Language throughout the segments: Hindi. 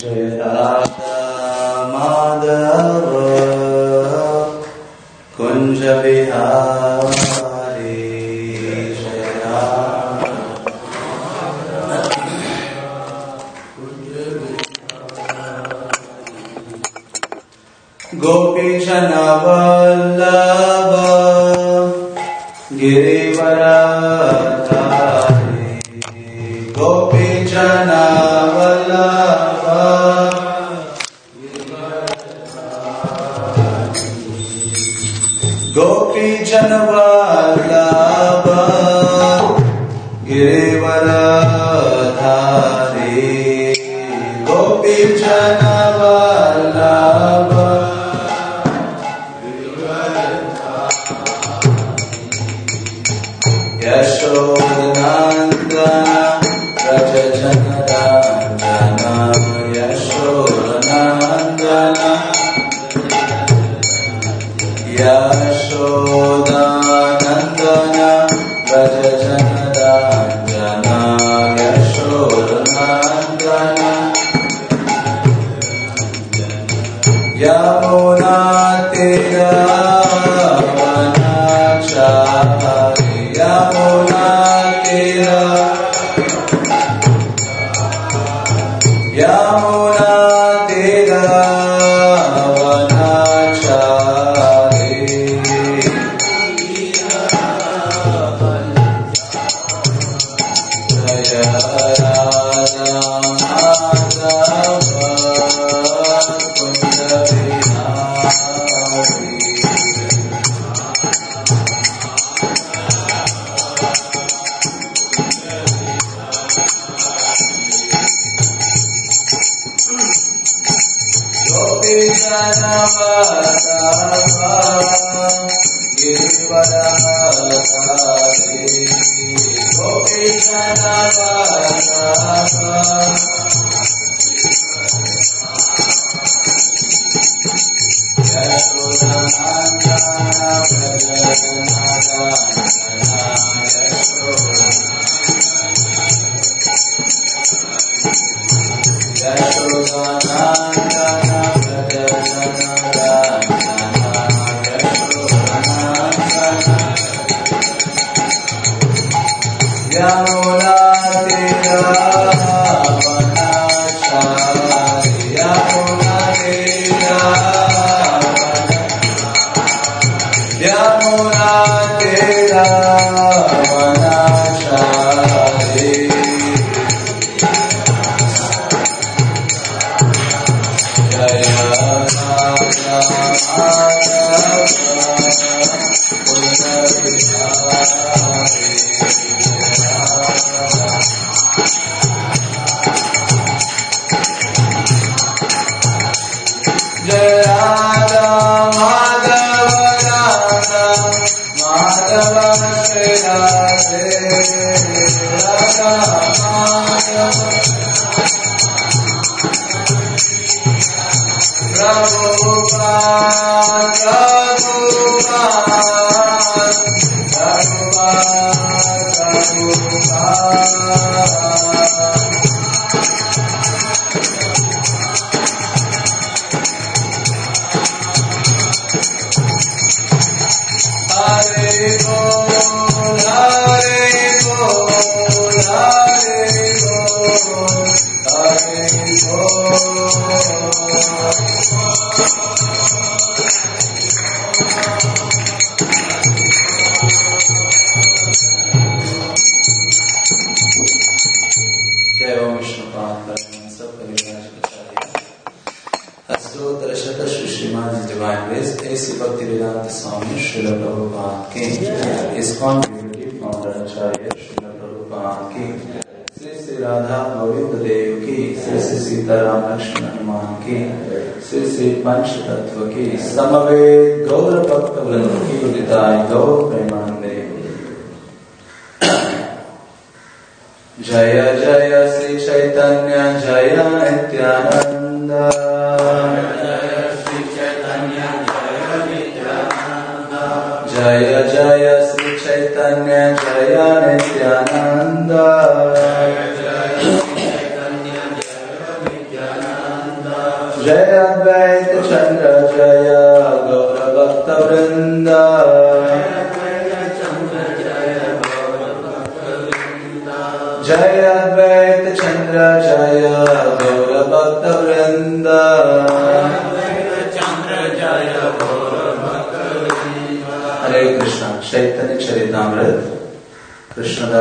जय राधा माधव। कुञ्ज गोपीजनवल्लभ गोपी गोपीजनवल्लभ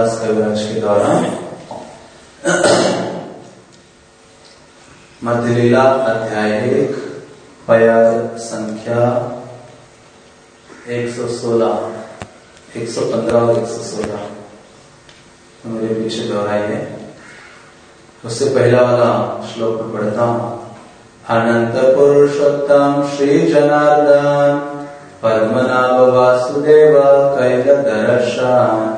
कृष्णदास कविराज के द्वारा मध्यलीला अध्याय एक पयार संख्या 116 115 और 116 मेरे पीछे दोहराइए उससे पहला वाला श्लोक में पढ़ता हूँ। अनंत पुरुषोत्तम श्री जनार्दन पद्मनाभ वासुदेव कैल दर्शन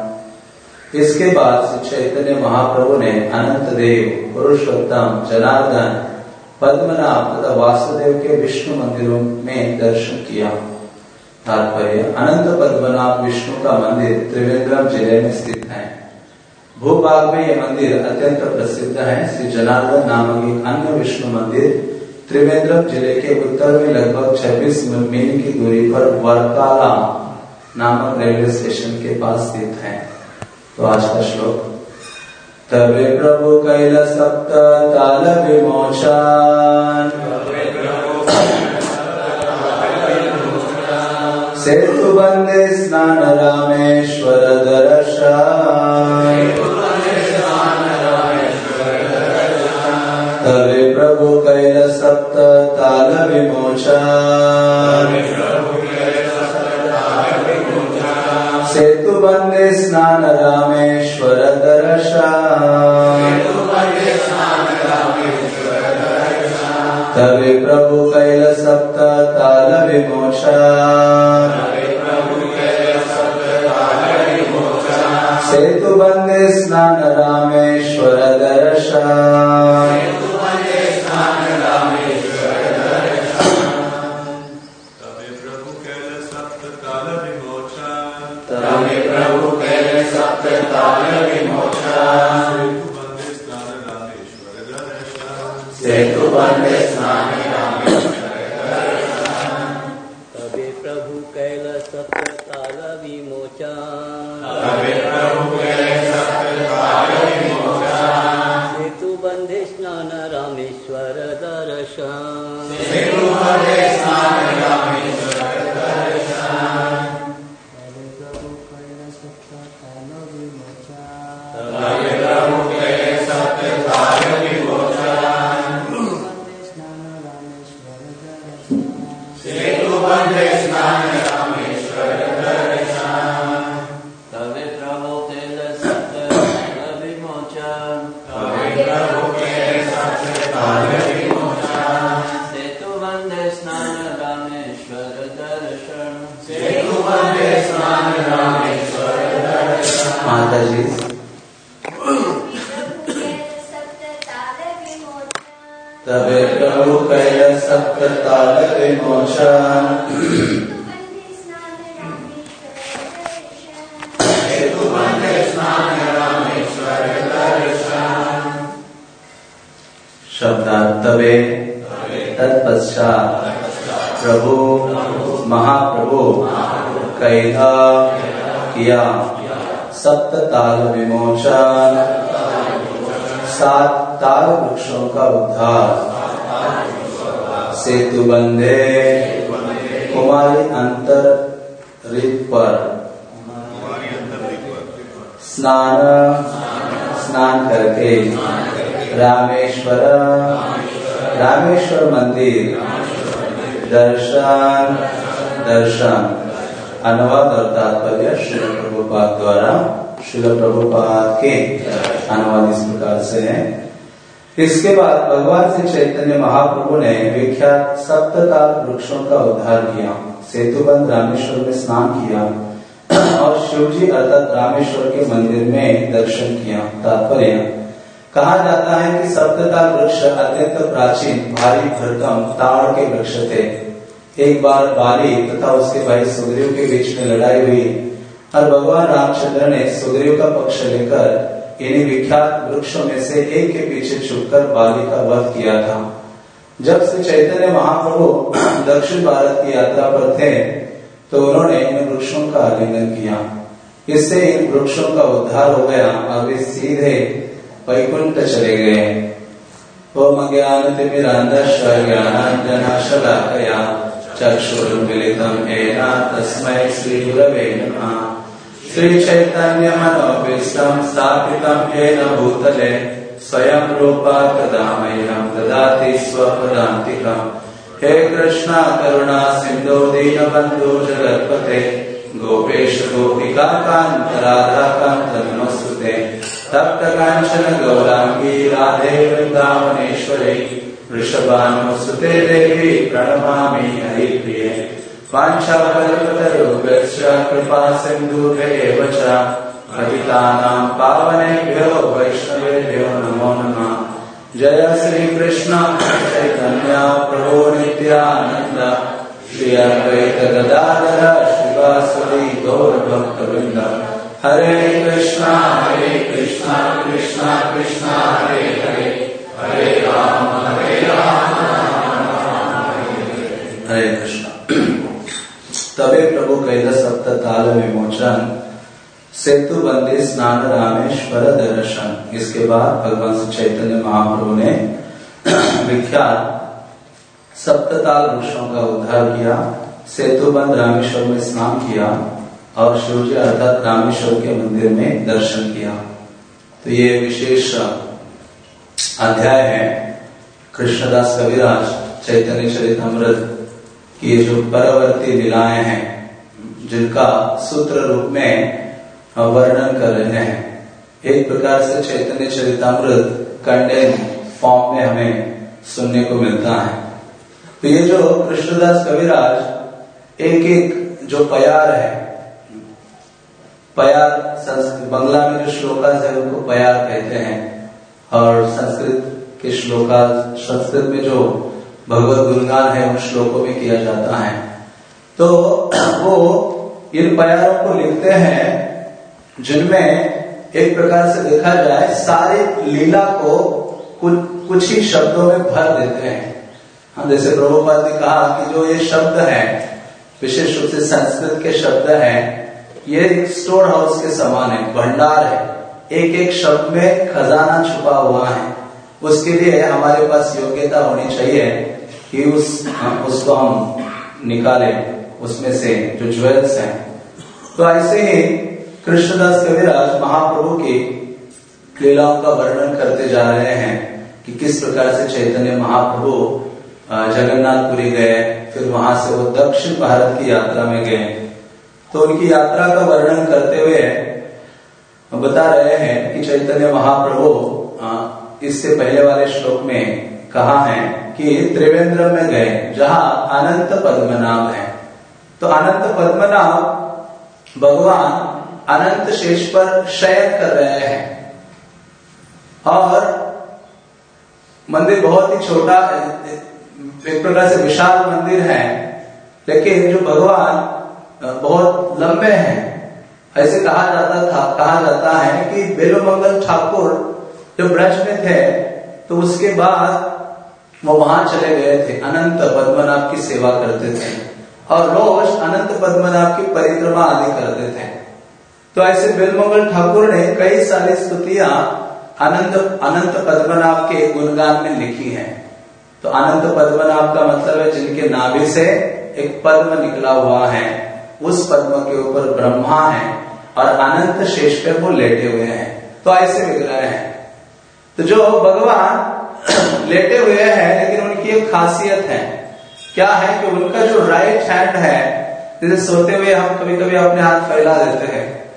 इसके बाद श्री चैतन्य महाप्रभु ने अनंत देव, पुरुषोत्तम, जनार्दन, पद्मनाभ तथा वासुदेव के विष्णु मंदिरों में दर्शन किया। तात्पर्य, अनंत पद्मनाभ विष्णु का मंदिर त्रिवेंद्रम ज़िले में स्थित है। भूभाग में यह मंदिर अत्यंत प्रसिद्ध है। श्री जनार्दन नामक एक अन्य विष्णु मंदिर त्रिवेंद्रम ज़िले के उत्तर में लगभग 26 मील की दूरी पर वर्काला नामक रेलवे स्टेशन के पास स्थित है। तो आज का श्लोक तबे प्रभु कैल सप्त ताल विमोचान सेतु बंदे स्नान रामेश्वर प्रभु कैल सप्त ताल विमोचन सेतु बंदे स्नान रामेश्वर प्रभु कैल इसके बाद भगवान श्री चैतन्य महाप्रभु ने विख्यात सप्तताल वृक्षों का उद्धार किया सेतुबंद रामेश्वर में स्नान किया, और शिवजी अर्थात रामेश्वर के मंदिर में दर्शन किया, तात्पर्य, कहा जाता है कि सप्तताल वृक्ष अत्यंत प्राचीन, भारी भरकम, ताड़ के वृक्ष थे। एक बार बाली तथा उसके भाई सुग्रीव के बीच में लड़ाई हुई, और भगवान रामचंद्र ने सुग्रीव का पक्ष लेकर इन्हीं विख्यात वृक्षों में से एक के पीछे छुपकर बाली का वध किया था। जब से चैतन्य महाप्रभु दक्षिण भारत की यात्रा पर थे तो उन्होंने इन वृक्षों का आलिंगन किया। इससे इन वृक्षों का उद्धार हो गया। और वे सीधे वैकुंठ चले गए। ओम ज्ञान ज्ञानांजनाशलाकया चक्षुरुन्मिलितं येन तस्मै श्रीगुरवे नमः। श्रीचैतन्यमनोभीष्टं स्थापितं येन भूतले, स्वयं रूपा कदा ददाति स्वपदान्तिकम् हे कृष्ण, करुणा, सिन्धो, दीनबन्धु, जगत्पते, गोपेश, गोपिका, कान्त, राधा, कान्त, नमस्तुते। तप्त काञ्चन, गौराङ्गी, राधे, वृन्दावनेश्वरे वृषभानुसुते देवी, प्रणमामि हरिप्रिये। वाञ्छाकल्पतरुभ्यश्च कृपा सिन्धुभ्येव च पतितानां पावनेभ्यो वैष्णवेभ्यो नमो। नमः जय श्री कृष्ण चैतन्य प्रभु नित्यानन्द। श्री अद्वैत गदाधर शिवासुरी गौर भक्तवृंद हरे कृष्णा हरे कृष्णा कृष्णा कृष्णा, हरे हरे। तबे प्रभु कैलास सप्त ताल विमोचन सेतु बंदे स्नान रामेश्वर दर्शन। इसके बाद भगवान श्री चैतन्य महाप्रभु ने विख्यात सप्तताल वृक्षों का उद्धार किया, सेतु बंद रामेश्वर में स्नान किया और शिवजी अर्थात रामेश्वर के मंदिर में दर्शन किया। तो ये विशेष अध्याय है कृष्णदास कविराज, चैतन्य चरितमृत। की जो परवर्ती लीलाएँ हैं, जिनका सूत्र रूप में वर्णन कर रहे हैं, एक प्रकार से चैतन्य चरितमृत कंडेन फॉर्म में हमें सुनने को मिलता है। तो ये जो कृष्णदास कविराज एक एक जो पयार है, पयार संस्कृत, बंगला में जो श्लोकास है, उनको पयार कहते हैं, और संस्कृत के श्लोका संस्कृत में जो भगवत गुणगान है, उन श्लोकों में किया जाता है। तो वो इन पयारों को लिखते हैं, जिनमें एक प्रकार से देखा जाए, सारे लीला को कुछ कुछ ही शब्दों में भर देते हैं। हम जैसे प्रभुपाद ने कहा कि जो ये शब्द है, विशेष रूप से संस्कृत के शब्द हैं, ये स्टोर हाउस के समान है, भंडार है। एक एक शब्द में खजाना छुपा हुआ है। उसके लिए हमारे पास योग्यता होनी चाहिए। कि उस उसको हम निकाले, उसमें से जो ज्वेल्स हैं। तो ऐसे ही कृष्णदास कविराज महाप्रभु की लीलाओं का वर्णन करते जा रहे हैं कि किस प्रकार से चैतन्य महाप्रभु जगन्नाथपुरी गए, फिर वहाँ से वो दक्षिण भारत की यात्रा में गए। तो उनकी यात्रा का वर्णन करते हुए बता रहे हैं कि चैतन्य महाप्रभु इससे पहले वाले श्लोक में कहा है कि त्रिवेंद्र में गए, जहाँ अनंत पद्मनाभ है। तो अनंत पद्मनाभ भगवान अनंत शेष पर शयन कर रहे हैं। और मंदिर बहुत ही छोटा एक प्रकार से विशाल मंदिर है, लेकिन जो भगवान बहुत लंबे हैं। ऐसे कहा जाता था, कहा जाता है कि बेलोमंगल ठाकुर जब ब्रज में थे तो उसके बाद वो वहाँ चले गए थे। अनंत पद्मनाभ की सेवा करते थे। और रोज अनंत पद्मनाभ की परिक्रमा आदि करते थे। तो ऐसे बेलमंगल ठाकुर ने कई सारी स्तुतियाँ अनंत अनंत पद्मनाभ के गुणगान में लिखी हैं। तो अनंत पद्मनाभ का मतलब है जिनके नाभि से एक पद्म निकला हुआ है। उस पद्म के ऊपर ब्रह्मा है और अनंत शेष पे वो लेटे हुए हैं। तो ऐसे विग्रह हैं। तो जो भगवान लेटे हुए हैं, लेकिन उनकी एक खासियत है। क्या है कि उनका जो राइट हैंड है जैसे सोते हुए हम कभी कभी अपने हाथ फैला देते हैं।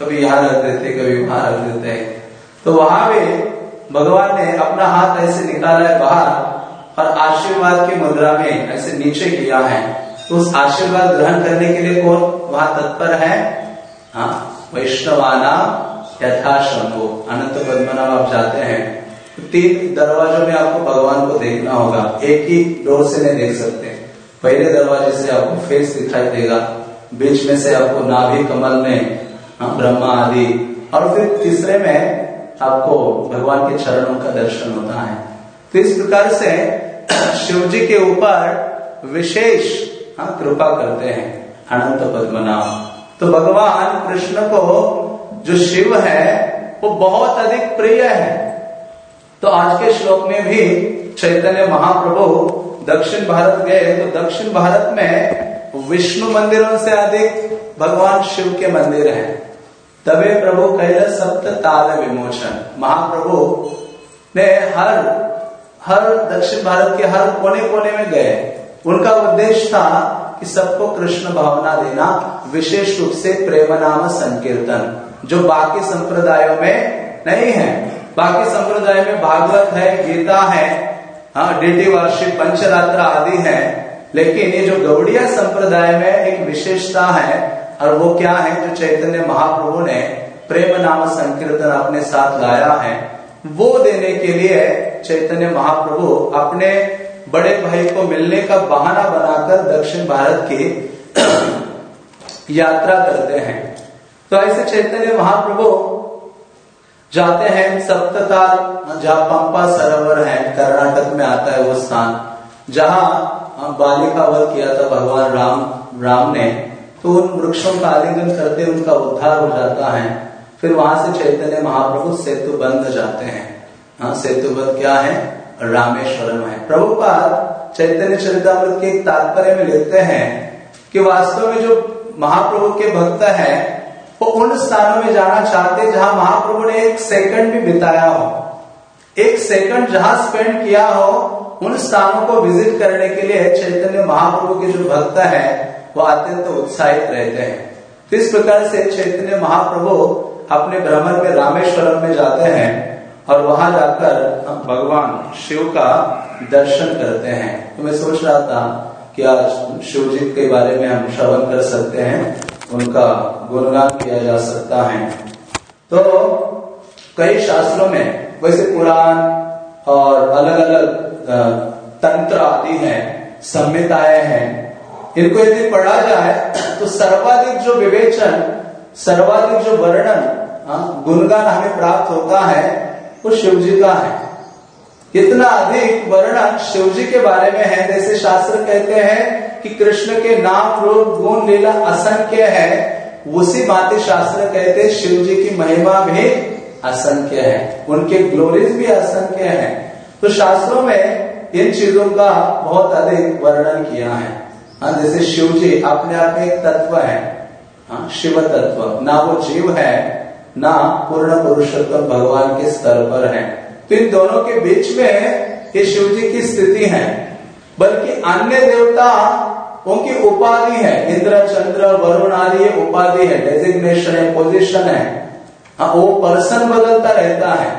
कभी यहाँ रख देते, कभी वहाँ रख देते हैं। तो वहाँ भी भगवान ने अपना हाथ ऐसे निकाला है बाहर, और आशीर्वाद की मुद्रा में ऐसे नीचे किया है। तो उस आशीर्वाद ग्रहण करने के लिए कौन वहाँ तत्पर है? हाँ वैष्णवाना यथाशंभु अनंत पद्मनाभ आप जाते हैं। तीन दरवाजों में आपको भगवान को देखना होगा। एक ही डोर से नहीं देख सकते। पहले दरवाजे से आपको फेस दिखाई देगा। बीच में से आपको नाभि कमल में हाँ, ब्रह्मा आदि। और फिर तीसरे में आपको भगवान के चरणों का दर्शन होता है। तो इस प्रकार से शिव जी के ऊपर विशेष हाँ कृपा करते हैं। अनंत पद्मनाभ तो भगवान कृष्ण को जो शिव है वो बहुत अधिक प्रिय है। तो आज के श्लोक में भी चैतन्य महाप्रभु दक्षिण भारत गए तो दक्षिण भारत में विष्णु मंदिरों से अधिक भगवान शिव के मंदिर हैं। तबे प्रभु कैल सप्त ताल विमोचन। महाप्रभु ने हर हर दक्षिण भारत के हर कोने कोने में गए। उनका उद्देश्य था कि सबको कृष्ण भावना देना, विशेष रूप से प्रेम नाम संकीर्तन, जो बाकी संप्रदायों में नहीं है। बाकी संप्रदाय में भागवत है, गीता है हाँ डीटी वार्षिक पंचरात्र आदि है, लेकिन ये जो गौड़िया संप्रदाय में एक विशेषता है, और वो क्या है, जो चैतन्य महाप्रभु ने प्रेम नाम संकीर्तन अपने साथ लाया है, वो देने के लिए चैतन्य महाप्रभु अपने बड़े भाई को मिलने का बहाना बनाकर दक्षिण भारत की यात्रा करते हैं। तो ऐसे चैतन्य महाप्रभु जाते हैं सप्तताल, जहाँ पंपा सरोवर है, कर्नाटक में आता है वो स्थान। जहाँ बालिका वध किया था भगवान राम राम ने तो उन वृक्षों का आलिंगन करते उनका उद्धार हो जाता है। फिर वहाँ से चैतन्य महाप्रभु सेतु बंद जाते हैं। हाँ सेतु बंद क्या है? रामेश्वरम है। प्रभुपाद चैतन्य चरितमृत के तात्पर्य में लिखते हैं कि वास्तव में जो महाप्रभु के भक्त है वो उन स्थानों में जाना चाहते जहाँ महाप्रभु ने एक सेकंड भी बिताया हो। एक सेकंड जहाँ स्पेंड किया हो, उन स्थानों को विज़िट करने के लिए चैतन्य महाप्रभु के जो भक्त है, वो अत्यंत उत्साहित रहते हैं। तो इस प्रकार से चैतन्य महाप्रभु अपने भ्रमण में रामेश्वरम में जाते हैं और वहाँ जाकर भगवान शिव का दर्शन करते हैं। तो मैं सोच रहा था कि आज शिव जी के बारे में हम श्रवण कर सकते हैं। उनका गुणगान किया जा सकता है। तो कई शास्त्रों में वैसे पुराण और अलग अलग तंत्र आदि हैं, संहिताएँ हैं। इनको यदि पढ़ा जाए तो सर्वाधिक जो विवेचन, सर्वाधिक जो वर्णन गुणगान हमें प्राप्त होता है, वो शिव जी का है। इतना अधिक वर्णन शिव जी के बारे में है, जैसे शास्त्र कहते हैं कि कृष्ण के नाम रूप गुण लीला असंख्य है, उसी बातें शास्त्र कहते शिव जी की महिमा भी असंख्य है, उनके ग्लोरीज भी असंख्य है। तो शास्त्रों में इन चीज़ों का बहुत अधिक वर्णन किया है। हाँ जैसे शिव जी अपने आप में एक तत्व है। हाँ शिव तत्व, ना वो जीव है, ना पूर्ण पुरुषोत्तम भगवान के स्तर पर है। तो इन दोनों के बीच में ये शिव जी की स्थिति है। बल्कि अन्य देवता उनकी उपाधि है, इंद्र, चंद्र, वरुण आदि उपाधि है डेजिग्नेशन है पोजीशन है। हाँ वो पर्सन बदलता रहता है।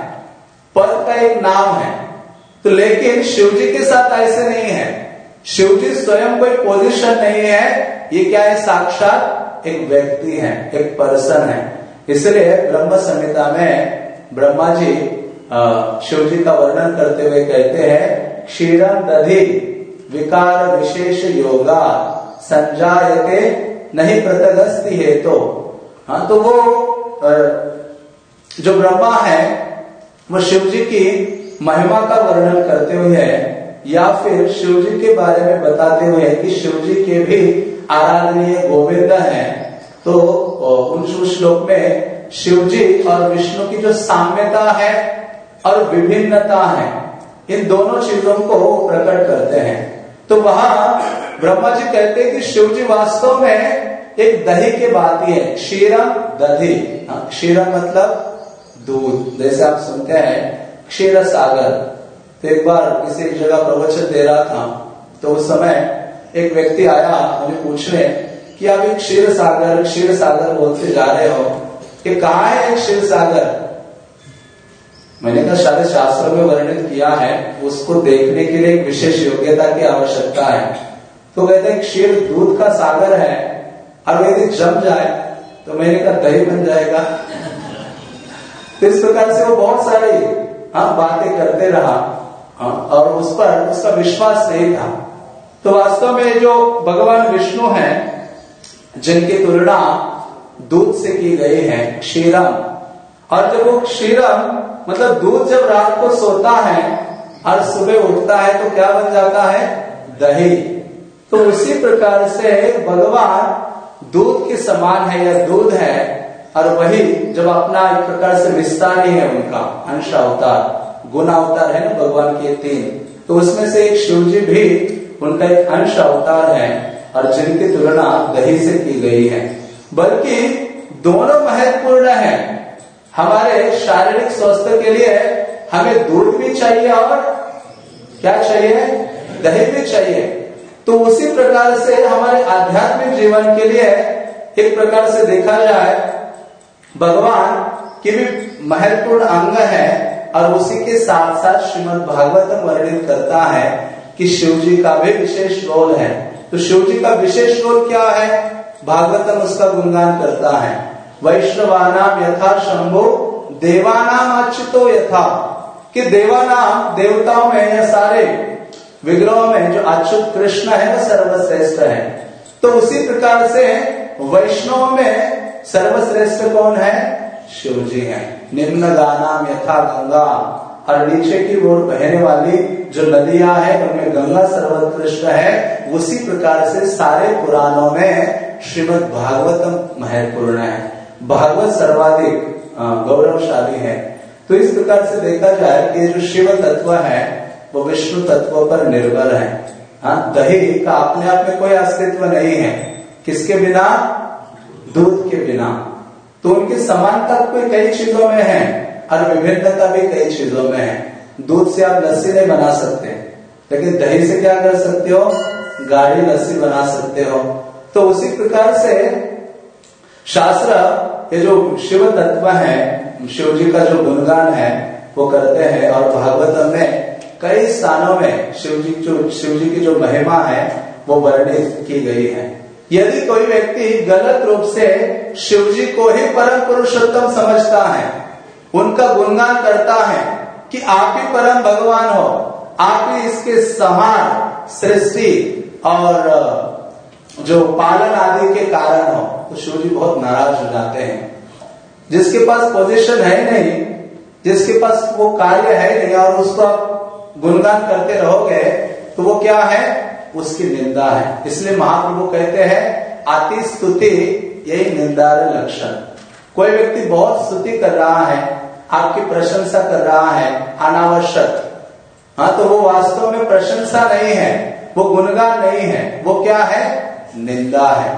पद का एक नाम है। तो लेकिन शिवजी के साथ ऐसे नहीं है। शिवजी स्वयं कोई पोजीशन नहीं है। ये क्या है? साक्षात एक व्यक्ति है, एक पर्सन है। इसलिए ब्रह्म संहिता में ब्रह्मा जी शिव जी का वर्णन करते हुए कहते हैं क्षीरम दधि। विकार विशेष योगा संजायते नहीं प्रतगस्ती है तो हाँ तो वो जो ब्रह्मा है, वो शिव जी की महिमा का वर्णन करते हुए है, या फिर शिव जी के बारे में बताते हुए है कि शिव जी के भी आराधनीय गोविंद है। तो उन श्लोक में शिव जी और विष्णु की जो साम्यता है और विभिन्नता है, इन दोनों चीज़ों को प्रकट करते हैं। तो वहाँ ब्रह्मा जी कहते हैं कि शिव जी वास्तव में एक दही के बात ही। क्षीरम दधी हाँ, मतलब दूध। जैसे आप सुनते हैं क्षीर सागर। तो एक बार किसी एक जगह प्रवचन दे रहा था तो उस समय एक व्यक्ति आया मुझे पूछने कि आप एक क्षीर सागर क्षीर सागर बोलते जा रहे हो कि कहा है क्षीर सागर? मैंने कहा शायद शास्त्रों में वर्णित किया है उसको देखने के लिए एक विशेष योग्यता की आवश्यकता है। तो कहते हैं क्षीर दूध का सागर है और यदि जम जाए तो मैंने कहा दही बन जाएगा। इस प्रकार से वो बहुत सारी हाँ बातें करते रहा हाँ, और उस पर उसका विश्वास नहीं था। तो वास्तव में जो भगवान विष्णु हैं जिनकी तुलना दूध से की गई है क्षीरम और जब वो क्षीरम मतलब दूध जब रात को सोता है और सुबह उठता है तो क्या बन जाता है? दही। तो उसी प्रकार से भगवान दूध के समान है, या दूध है, और वही जब अपना एक प्रकार से विस्तार ही है उनका, अंश अवतार, गुण अवतार है ना भगवान के तीन तो उसमें से एक शिव जी भी उनका एक अंश अवतार है, और जिनकी तुलना दही से की गई है। बल्कि दोनों महत्वपूर्ण है। हमारे शारीरिक स्वास्थ्य के लिए हमें दूध भी चाहिए और क्या चाहिए? दही भी चाहिए। तो उसी प्रकार से हमारे आध्यात्मिक जीवन के लिए एक प्रकार से देखा जाए, भगवान की भी महत्वपूर्ण अंग है और उसी के साथ साथ श्रीमद भागवतम वर्णित करता है कि शिव जी का भी विशेष रोल है। तो शिव जी का विशेष रोल क्या है? भागवतम उसका गुणगान करता है। वैष्णवानाम यथा शंभो, देवानाम अच्युतो यथा। कि देवानाम, देवताओं में या सारे, विग्रहों में जो अच्युत कृष्ण है, वो सर्वश्रेष्ठ है। तो उसी प्रकार से वैष्णव में सर्वश्रेष्ठ कौन है? शिव जी है। निम्न गानाम यथा गंगा और नीचे की ओर बहने वाली जो नदियाँ है, उनमें गंगा सर्वोत्कृष्ट है, उसी प्रकार से सारे पुराणों में श्रीमद भागवतम महत्वपूर्ण है। भागवत सर्वाधिक गौरवशाली है। तो इस प्रकार से देखा जाए कि जो शिव तत्व है, वो विष्णु तत्व पर निर्भर है। हाँ दही का अपने आप में कोई अस्तित्व नहीं है। किसके बिना? दूध के बिना। तो उनकी समानता कोई कई चीज़ों में है और विभिन्नता भी कई चीज़ों में है। दूध से आप लस्सी नहीं बना सकते। लेकिन दही से क्या कर सकते हो? गाढ़ी लस्सी बना सकते हो। तो उसी प्रकार से शास्त्र, ये जो शिव तत्व है शिव जी का जो गुणगान है, वो करते हैं और भागवतम में कई स्थानों में शिव जी जो शिव जी की जो महिमा है, वो वर्णित की गई है। यदि कोई व्यक्ति गलत रूप से शिव जी को ही परम पुरुषोत्तम समझता है, उनका गुणगान करता है कि आप ही परम भगवान हो, आप ही इसके समान, सृष्टि और जो पालन आदि के कारण हो तो शिव जी बहुत नाराज़ हो जाते हैं। जिसके पास पोजीशन है नहीं, जिसके पास वो कार्य है नहीं, और उसको आप गुणगान करते रहोगे तो वो क्या है? उसकी निंदा है। इसलिए महाप्रभु कहते हैं, अति स्तुति, यही निंदा लक्षण। कोई व्यक्ति बहुत स्तुति कर रहा है, आपकी प्रशंसा कर रहा है, अनावश्यक हाँ तो वो वास्तव में प्रशंसा नहीं है, वो गुणगान नहीं है, वो क्या है? निंदा है।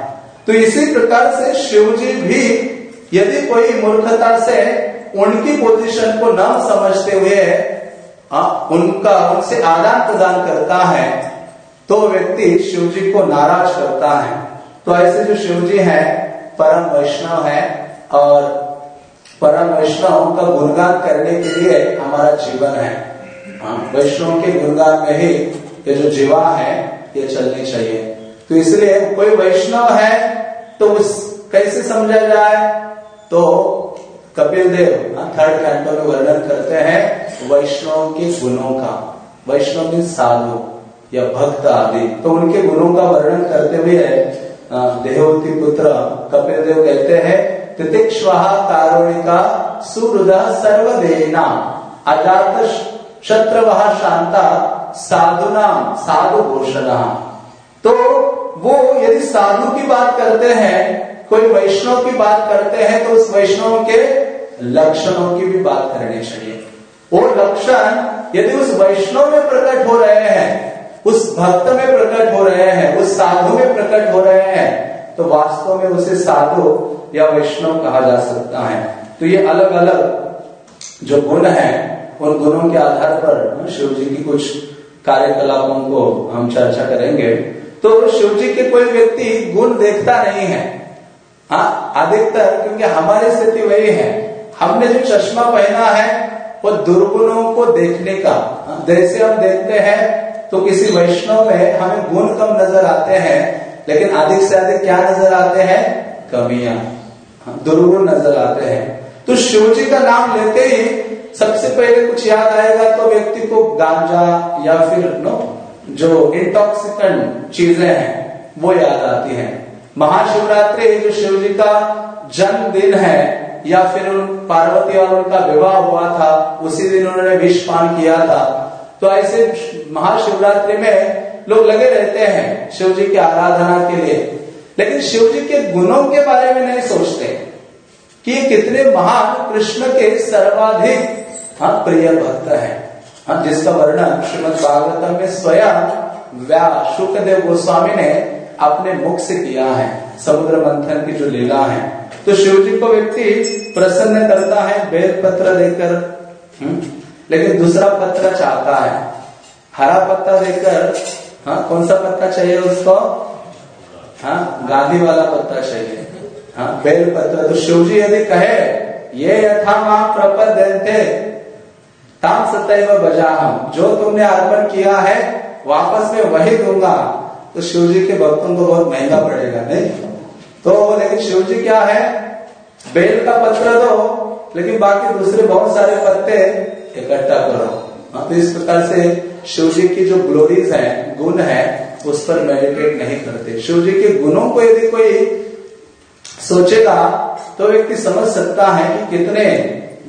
तो इसी प्रकार से शिव जी भी यदि कोई मूर्खता से उनकी पोजीशन को न समझते हुए आ, उनका उनसे आदान प्रदान करता है तो व्यक्ति शिव जी को नाराज़ करता है। तो ऐसे जो शिव जी है परम वैष्णव है और परम वैष्णव का गुणगान करने के लिए हमारा जीवन है वैष्णव के गुणगान में ही ये जो जीवा है ये चलनी चाहिए। तो इसलिए कोई वैष्णव है तो उस कैसे समझा जाए? तो कपिल देव थर्ड कैंटो में वर्णन करते हैं, वैष्णव के गुणों का, वैष्णव में साधु या भक्त आदि। तो उनके गुणों का वर्णन करते हुए देहवती पुत्र कपिल देव कहते हैं तितिक्ष्वाहा कारुणिका सुहृदा सर्वदेना अजात शत्रवह शांता साधुना साधु घोषणा तो वो यदि साधु की बात करते हैं, कोई वैष्णव की बात करते हैं तो उस वैष्णव के लक्षणों की भी बात करनी चाहिए। वो लक्षण यदि उस वैष्णव में प्रकट हो रहे हैं, उस भक्त में प्रकट हो रहे हैं, उस साधु में प्रकट हो रहे हैं तो वास्तव में उसे साधु या वैष्णव कहा जा सकता है। तो ये अलग अलग जो गुण है, उन गुणों के आधार पर शिव जी की कुछ कार्यकलापों को हम चर्चा करेंगे। तो शिव जी के कोई व्यक्ति गुण देखता नहीं है। हाँ अधिकतर क्योंकि हमारी स्थिति वही है। हमने जो चश्मा पहना है, वो दुर्गुणों को देखने का। जैसे हम देखते हैं तो किसी वैष्णव में हमें गुण कम नज़र आते हैं, लेकिन अधिक से अधिक क्या नज़र आते हैं? कमियाँ। दुर्गुण नज़र आते हैं। तो शिव जी का नाम लेते ही सबसे पहले कुछ याद आएगा तो व्यक्ति को गांजा या फिर नो जो इंटॉक्सिकेंट चीज़ें हैं, वो याद आती हैं। महाशिवरात्रि जो शिव जी का जन्मदिन है, या फिर पार्वती और उनका विवाह हुआ था, उसी दिन उन्होंने विष पान किया था। तो ऐसे महाशिवरात्रि में लोग लगे रहते हैं शिव जी की आराधना के लिए। लेकिन शिव जी के गुणों के बारे में नहीं सोचते कि ये कितने महान कृष्ण के सर्वाधिक हाँ प्रिय भक्त है। हाँ जिसका वर्णन श्रीमद भागवतम में स्वयं व्यास शुक्रदेव गोस्वामी ने अपने मुख से किया है समुद्र मंथन की जो लीला है। तो शिव जी को व्यक्ति प्रसन्न करता है बेल पत्र देकर हम्म, लेकिन दूसरा पत्र चाहता है। हरा पत्ता देकर हाँ कौन सा पत्ता चाहिए उसको? हाँ गांधी वाला पत्ता चाहिए। हाँ बेल पत्र। तो शिव जी यदि कहे ये यथा माँ प्रपद्यन्ते ताम सतैव बजा जो तुमने अर्पण किया है, वापस में वही दूँगा। तो शिव जी के भक्तों को बहुत महँगा पड़ेगा, नहीं? तो लेकिन शिव जी क्या है? बेल का पत्र दो, लेकिन बाकी दूसरे बहुत सारे पत्ते इकट्ठा करो। तो इस प्रकार से शिव जी की जो ग्लोरीज है, गुण है, उस पर मेडिटेट नहीं करते। शिव जी के गुणों को यदि कोई सोचेगा तो व्यक्ति समझ सकता है कि कितने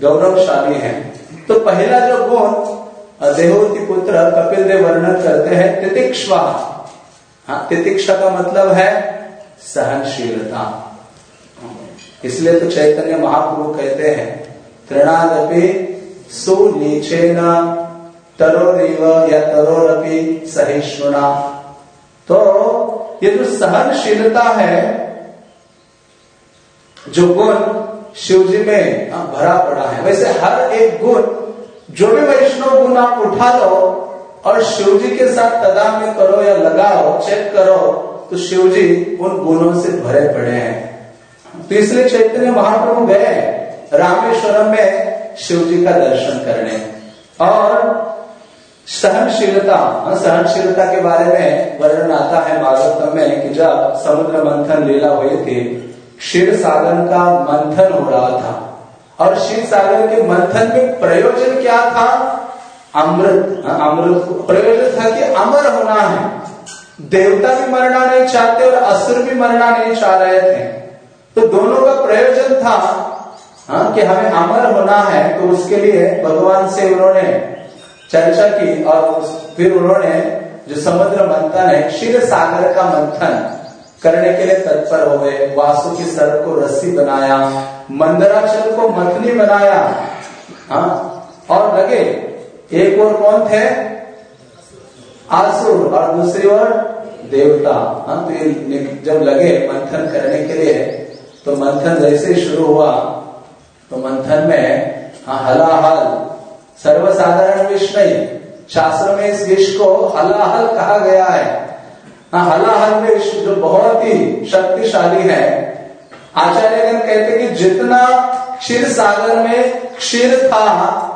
गौरवशाली हैं। तो पहला जो गुण देहोती पुत्र कपिल देव वर्णन करते हैं तितिक्षवा हाँ तितिक्षा का मतलब है सहनशीलता। इसलिए तो चैतन्य महाप्रभु कहते हैं, तृणादपि न तरोरिव या तरोरपि सहिष्णुना। तो ये जो तो सहनशीलता है, जो गुण शिवजी में भरा पड़ा है, वैसे हर एक गुण जो भी वैष्णव गुण आप उठा लो और शिव जी के साथ तदाम करो या लगाओ चेक करो तो शिव जी उन गुणों से भरे पड़े हैं। तो इसलिए चैतन्य महाप्रभु गए रामेश्वरम में शिव जी का दर्शन करने। और सहनशीलता हाँ, सहनशीलता के बारे में वर्णन आता है भागवतम में कि जब समुद्र मंथन लीला हुई थी क्षीर सागर का मंथन हो रहा था। और क्षीर सागर के मंथन में प्रयोजन क्या था? अमृत। अमृत प्रयोजन था कि अमर होना है। देवता भी मरना नहीं चाहते और असुर भी मरना नहीं चाह रहे थे। तो दोनों का प्रयोजन था हाँ कि हमें अमर होना है। तो उसके लिए भगवान से उन्होंने चर्चा की और फिर उन्होंने जो समुद्र मंथन है क्षीर सागर का मंथन करने के लिए तत्पर हो गए वासु की सड़क को रस्सी बनाया मंदराचल को मथनी बनाया हाँ और लगे, एक और कौन थे? आसुर और दूसरी ओर देवता। हाँ तो ये जब लगे मंथन करने के लिए तो मंथन जैसे शुरू हुआ। तो मंथन में हाँ हलाहल, सर्वसाधारण विष नहीं शास्त्र में इस विष को हलाहल कहा गया हाँ। हलाहल विष जो बहुत ही शक्तिशाली है, आचार्यगण कहते कि जितना क्षीर सागर में क्षीर था,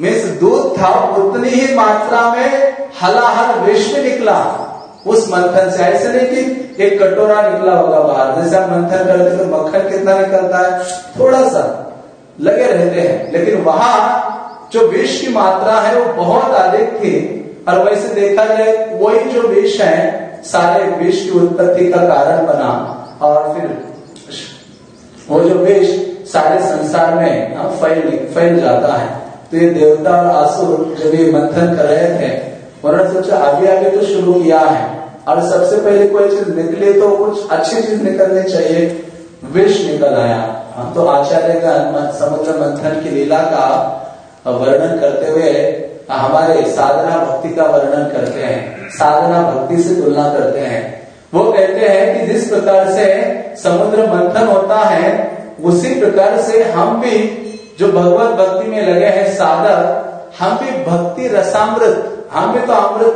मीन्स दूध था, उतनी ही मात्रा में हलाहल भी निकला। उस मंथन से ऐसे नहीं कि एक कटोरा निकला होगा बाहर। जैसे हम मंथन करते तो मक्खन कितना निकलता है? थोड़ा सा लगे रहते हैं। लेकिन वहाँ जो विष की मात्रा है, वो बहुत अधिक थी। और वैसे देखा जाए, वही जो विष है सारे विष की उत्पत्ति का कारण बना और फिर वो जो विष सारे संसार में फैल फैल जाता है। तो ये देवता और आसुर जब ये मंथन कर रहे थे, उन्होंने सोचा, आगे आगे तो शुरू किया है। और सबसे पहले कोई चीज़ निकले तो कुछ अच्छी चीज़ निकलनी चाहिए। विष निकल आया। तो आचार्य का समुद्र मंथन की लीला का वर्णन करते हुए हमारे साधना भक्ति का वर्णन करते हैं, साधना भक्ति से तुलना करते हैं। वो कहते हैं कि जिस प्रकार से समुद्र मंथन होता है, उसी प्रकार से हम भी जो भगवत भक्ति में लगे हैं साधक, हम भी भक्ति रसामृत, हम भी तो अमृत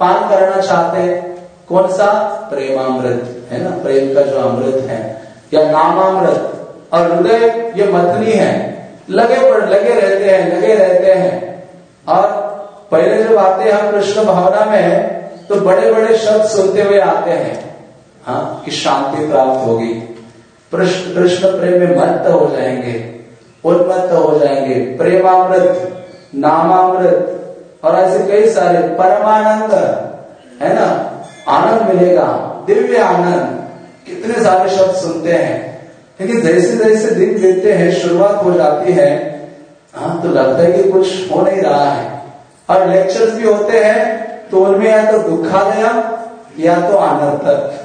पान करना चाहते हैं। कौन सा? प्रेमामृत, है ना? प्रेम का जो अमृत है, या नामामृत। और हृदय, ये मथनी है। लगे पड़, लगे रहते हैं, लगे रहते हैं। और पहले जब आते हैं हम कृष्ण भावना में तो बड़े बड़े शब्द सुनते हुए आते हैं। हाँ कि शांति प्राप्त होगी। कृष्ण प्रेम में मत हो जाएँगे, उन्मत्त हो जाएँगे। प्रेमामृत, नामामृत, और ऐसे कई सारे परमानंद, है ना? आनंद मिलेगा, दिव्य आनंद। कितने सारे शब्द सुनते हैं। लेकिन जैसे जैसे दिन देते हैं, शुरुआत हो जाती है हाँ तो लगता है कि कुछ हो नहीं रहा है। और लेक्चर्स भी होते हैं तो उनमें या तो दुखा दुखालय या तो अनर्थक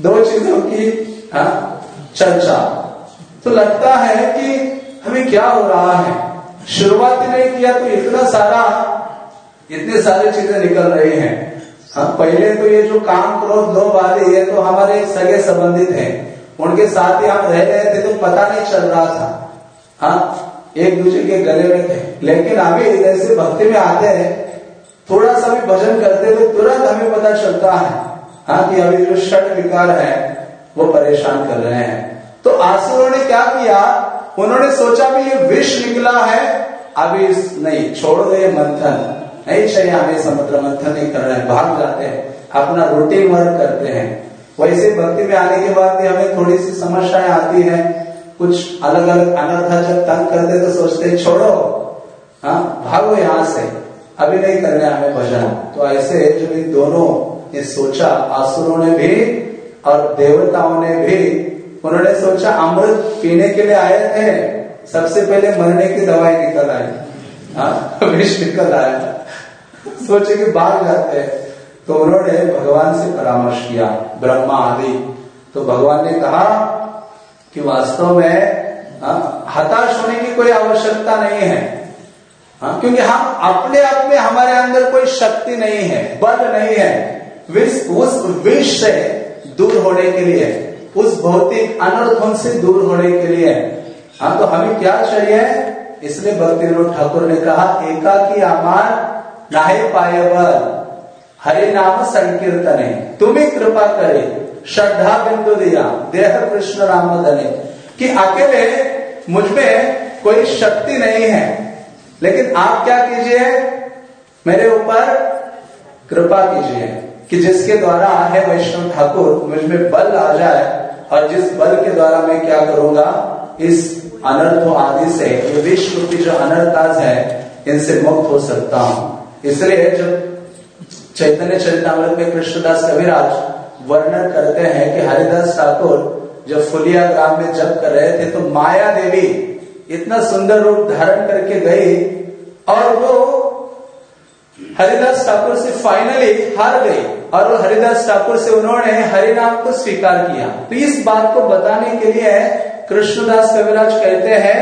दो चीज़ों की हाँ, चर्चा। तो लगता है कि हमें क्या हो रहा है? शुरुआत नहीं किया तो इतना सारा इतने सारे चीज़ें निकल रही हैं। हाँ पहले तो ये जो काम क्रोध दो बारे ये तो हमारे सगे संबंधित हैं। उनके साथ ही हम रह रहे थे तो पता नहीं चल रहा था। हाँ एक दूसरे के गले में थे। लेकिन अभी जैसे भक्ति में आते हैं, थोड़ा सा भी भजन करते तो तुरंत हमें पता चलता है हाँ कि अभी जो षट विकार है, वो परेशान कर रहे हैं। तो आसुरों ने क्या किया? उन्होंने सोचा भी ये विष निकला है, अभी नहीं, छोड़ दे मंथन। नहीं, चाहिए हमें समुद्र मंथन नहीं कर रहे हैं, भाग जाते हैं, अपना रूटीन वर्क करते हैं। वैसे भक्ति में आने के बाद भी हमें थोड़ी सी समस्याएँ आती हैं कुछ अलग अलग अनर्था जब तंग करते तो सोचते छोड़ो। हाँ भागो यहाँ से। अभी नहीं करने हमें भजन। तो ऐसे जो इन दोनों ने सोचा, आसुरों ने भी और देवताओं ने भी, उन्होंने सोचा अमृत पीने के लिए आए थे। सबसे पहले मरने की दवाई निकल आई। हाँ विष निकल आया। सोचे कि भाग जाते हैं। तो उन्होंने भगवान से परामर्श किया, ब्रह्मा आदि। तो भगवान ने कहा कि वास्तव में हाँ, हताश होने की कोई आवश्यकता नहीं है। हाँ, क्योंकि हम अपने आप में हमारे अंदर कोई शक्ति नहीं है बल नहीं है। विष उस विष से दूर होने के लिए उस भौतिक अनर्थों से दूर होने के लिए। हाँ तो हमें क्या चाहिए? इसलिए भक्ति ठाकुर ने कहा एका की आमान नाहे पाए बल हरे नाम संकीर्तन तुम्हें कृपा करे। श्रद्धा बिंदु दिया। देह कृष्ण राम धने। कि अकेले मुझमें कोई शक्ति नहीं है। लेकिन आप क्या कीजिए? मेरे ऊपर कृपा कीजिए कि जिसके द्वारा है वैष्णव ठाकुर, मुझमें बल आ जाए और जिस बल के द्वारा मैं क्या करूँगा? इस अनर्थ आदि से, ये विश्व की जो अनर्थाज है, इनसे मुक्त हो सकता हूँ। इसलिए जब चैतन्य चरितमृत में कृष्णदास कविराज वर्णन करते हैं कि हरिदास ठाकुर जब फुलिया ग्राम में जब कर रहे थे तो माया देवी इतना सुंदर रूप धारण करके गई और वो हरिदास ठाकुर से फाइनली हार गई और वो हरिदास ठाकुर से उन्होंने हरिनाम को स्वीकार किया। तो इस बात को बताने के लिए कृष्णदास कविराज कहते हैं,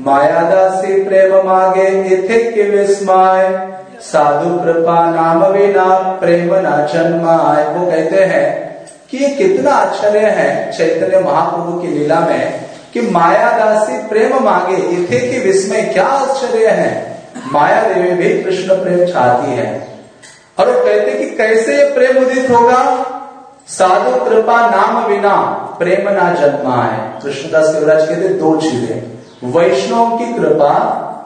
मायादासी प्रेम मागे इथे के विस्माय साधु कृपा नाम विना प्रेम ना जन्माय। वो कहते हैं कि ये कितना आश्चर्य है चैतन्य महाप्रभु की लीला में कि मायादासी प्रेम मांगे, इथे की विस्मय, क्या आश्चर्य है। माया देवी भी कृष्ण प्रेम चाहती है। और वो कहते कि कैसे ये प्रेम उदित होगा? साधु कृपा नाम बिना प्रेम ना जन्मा है कृष्णदास कविराज कहते दो चीज़ें, वैष्णव की कृपा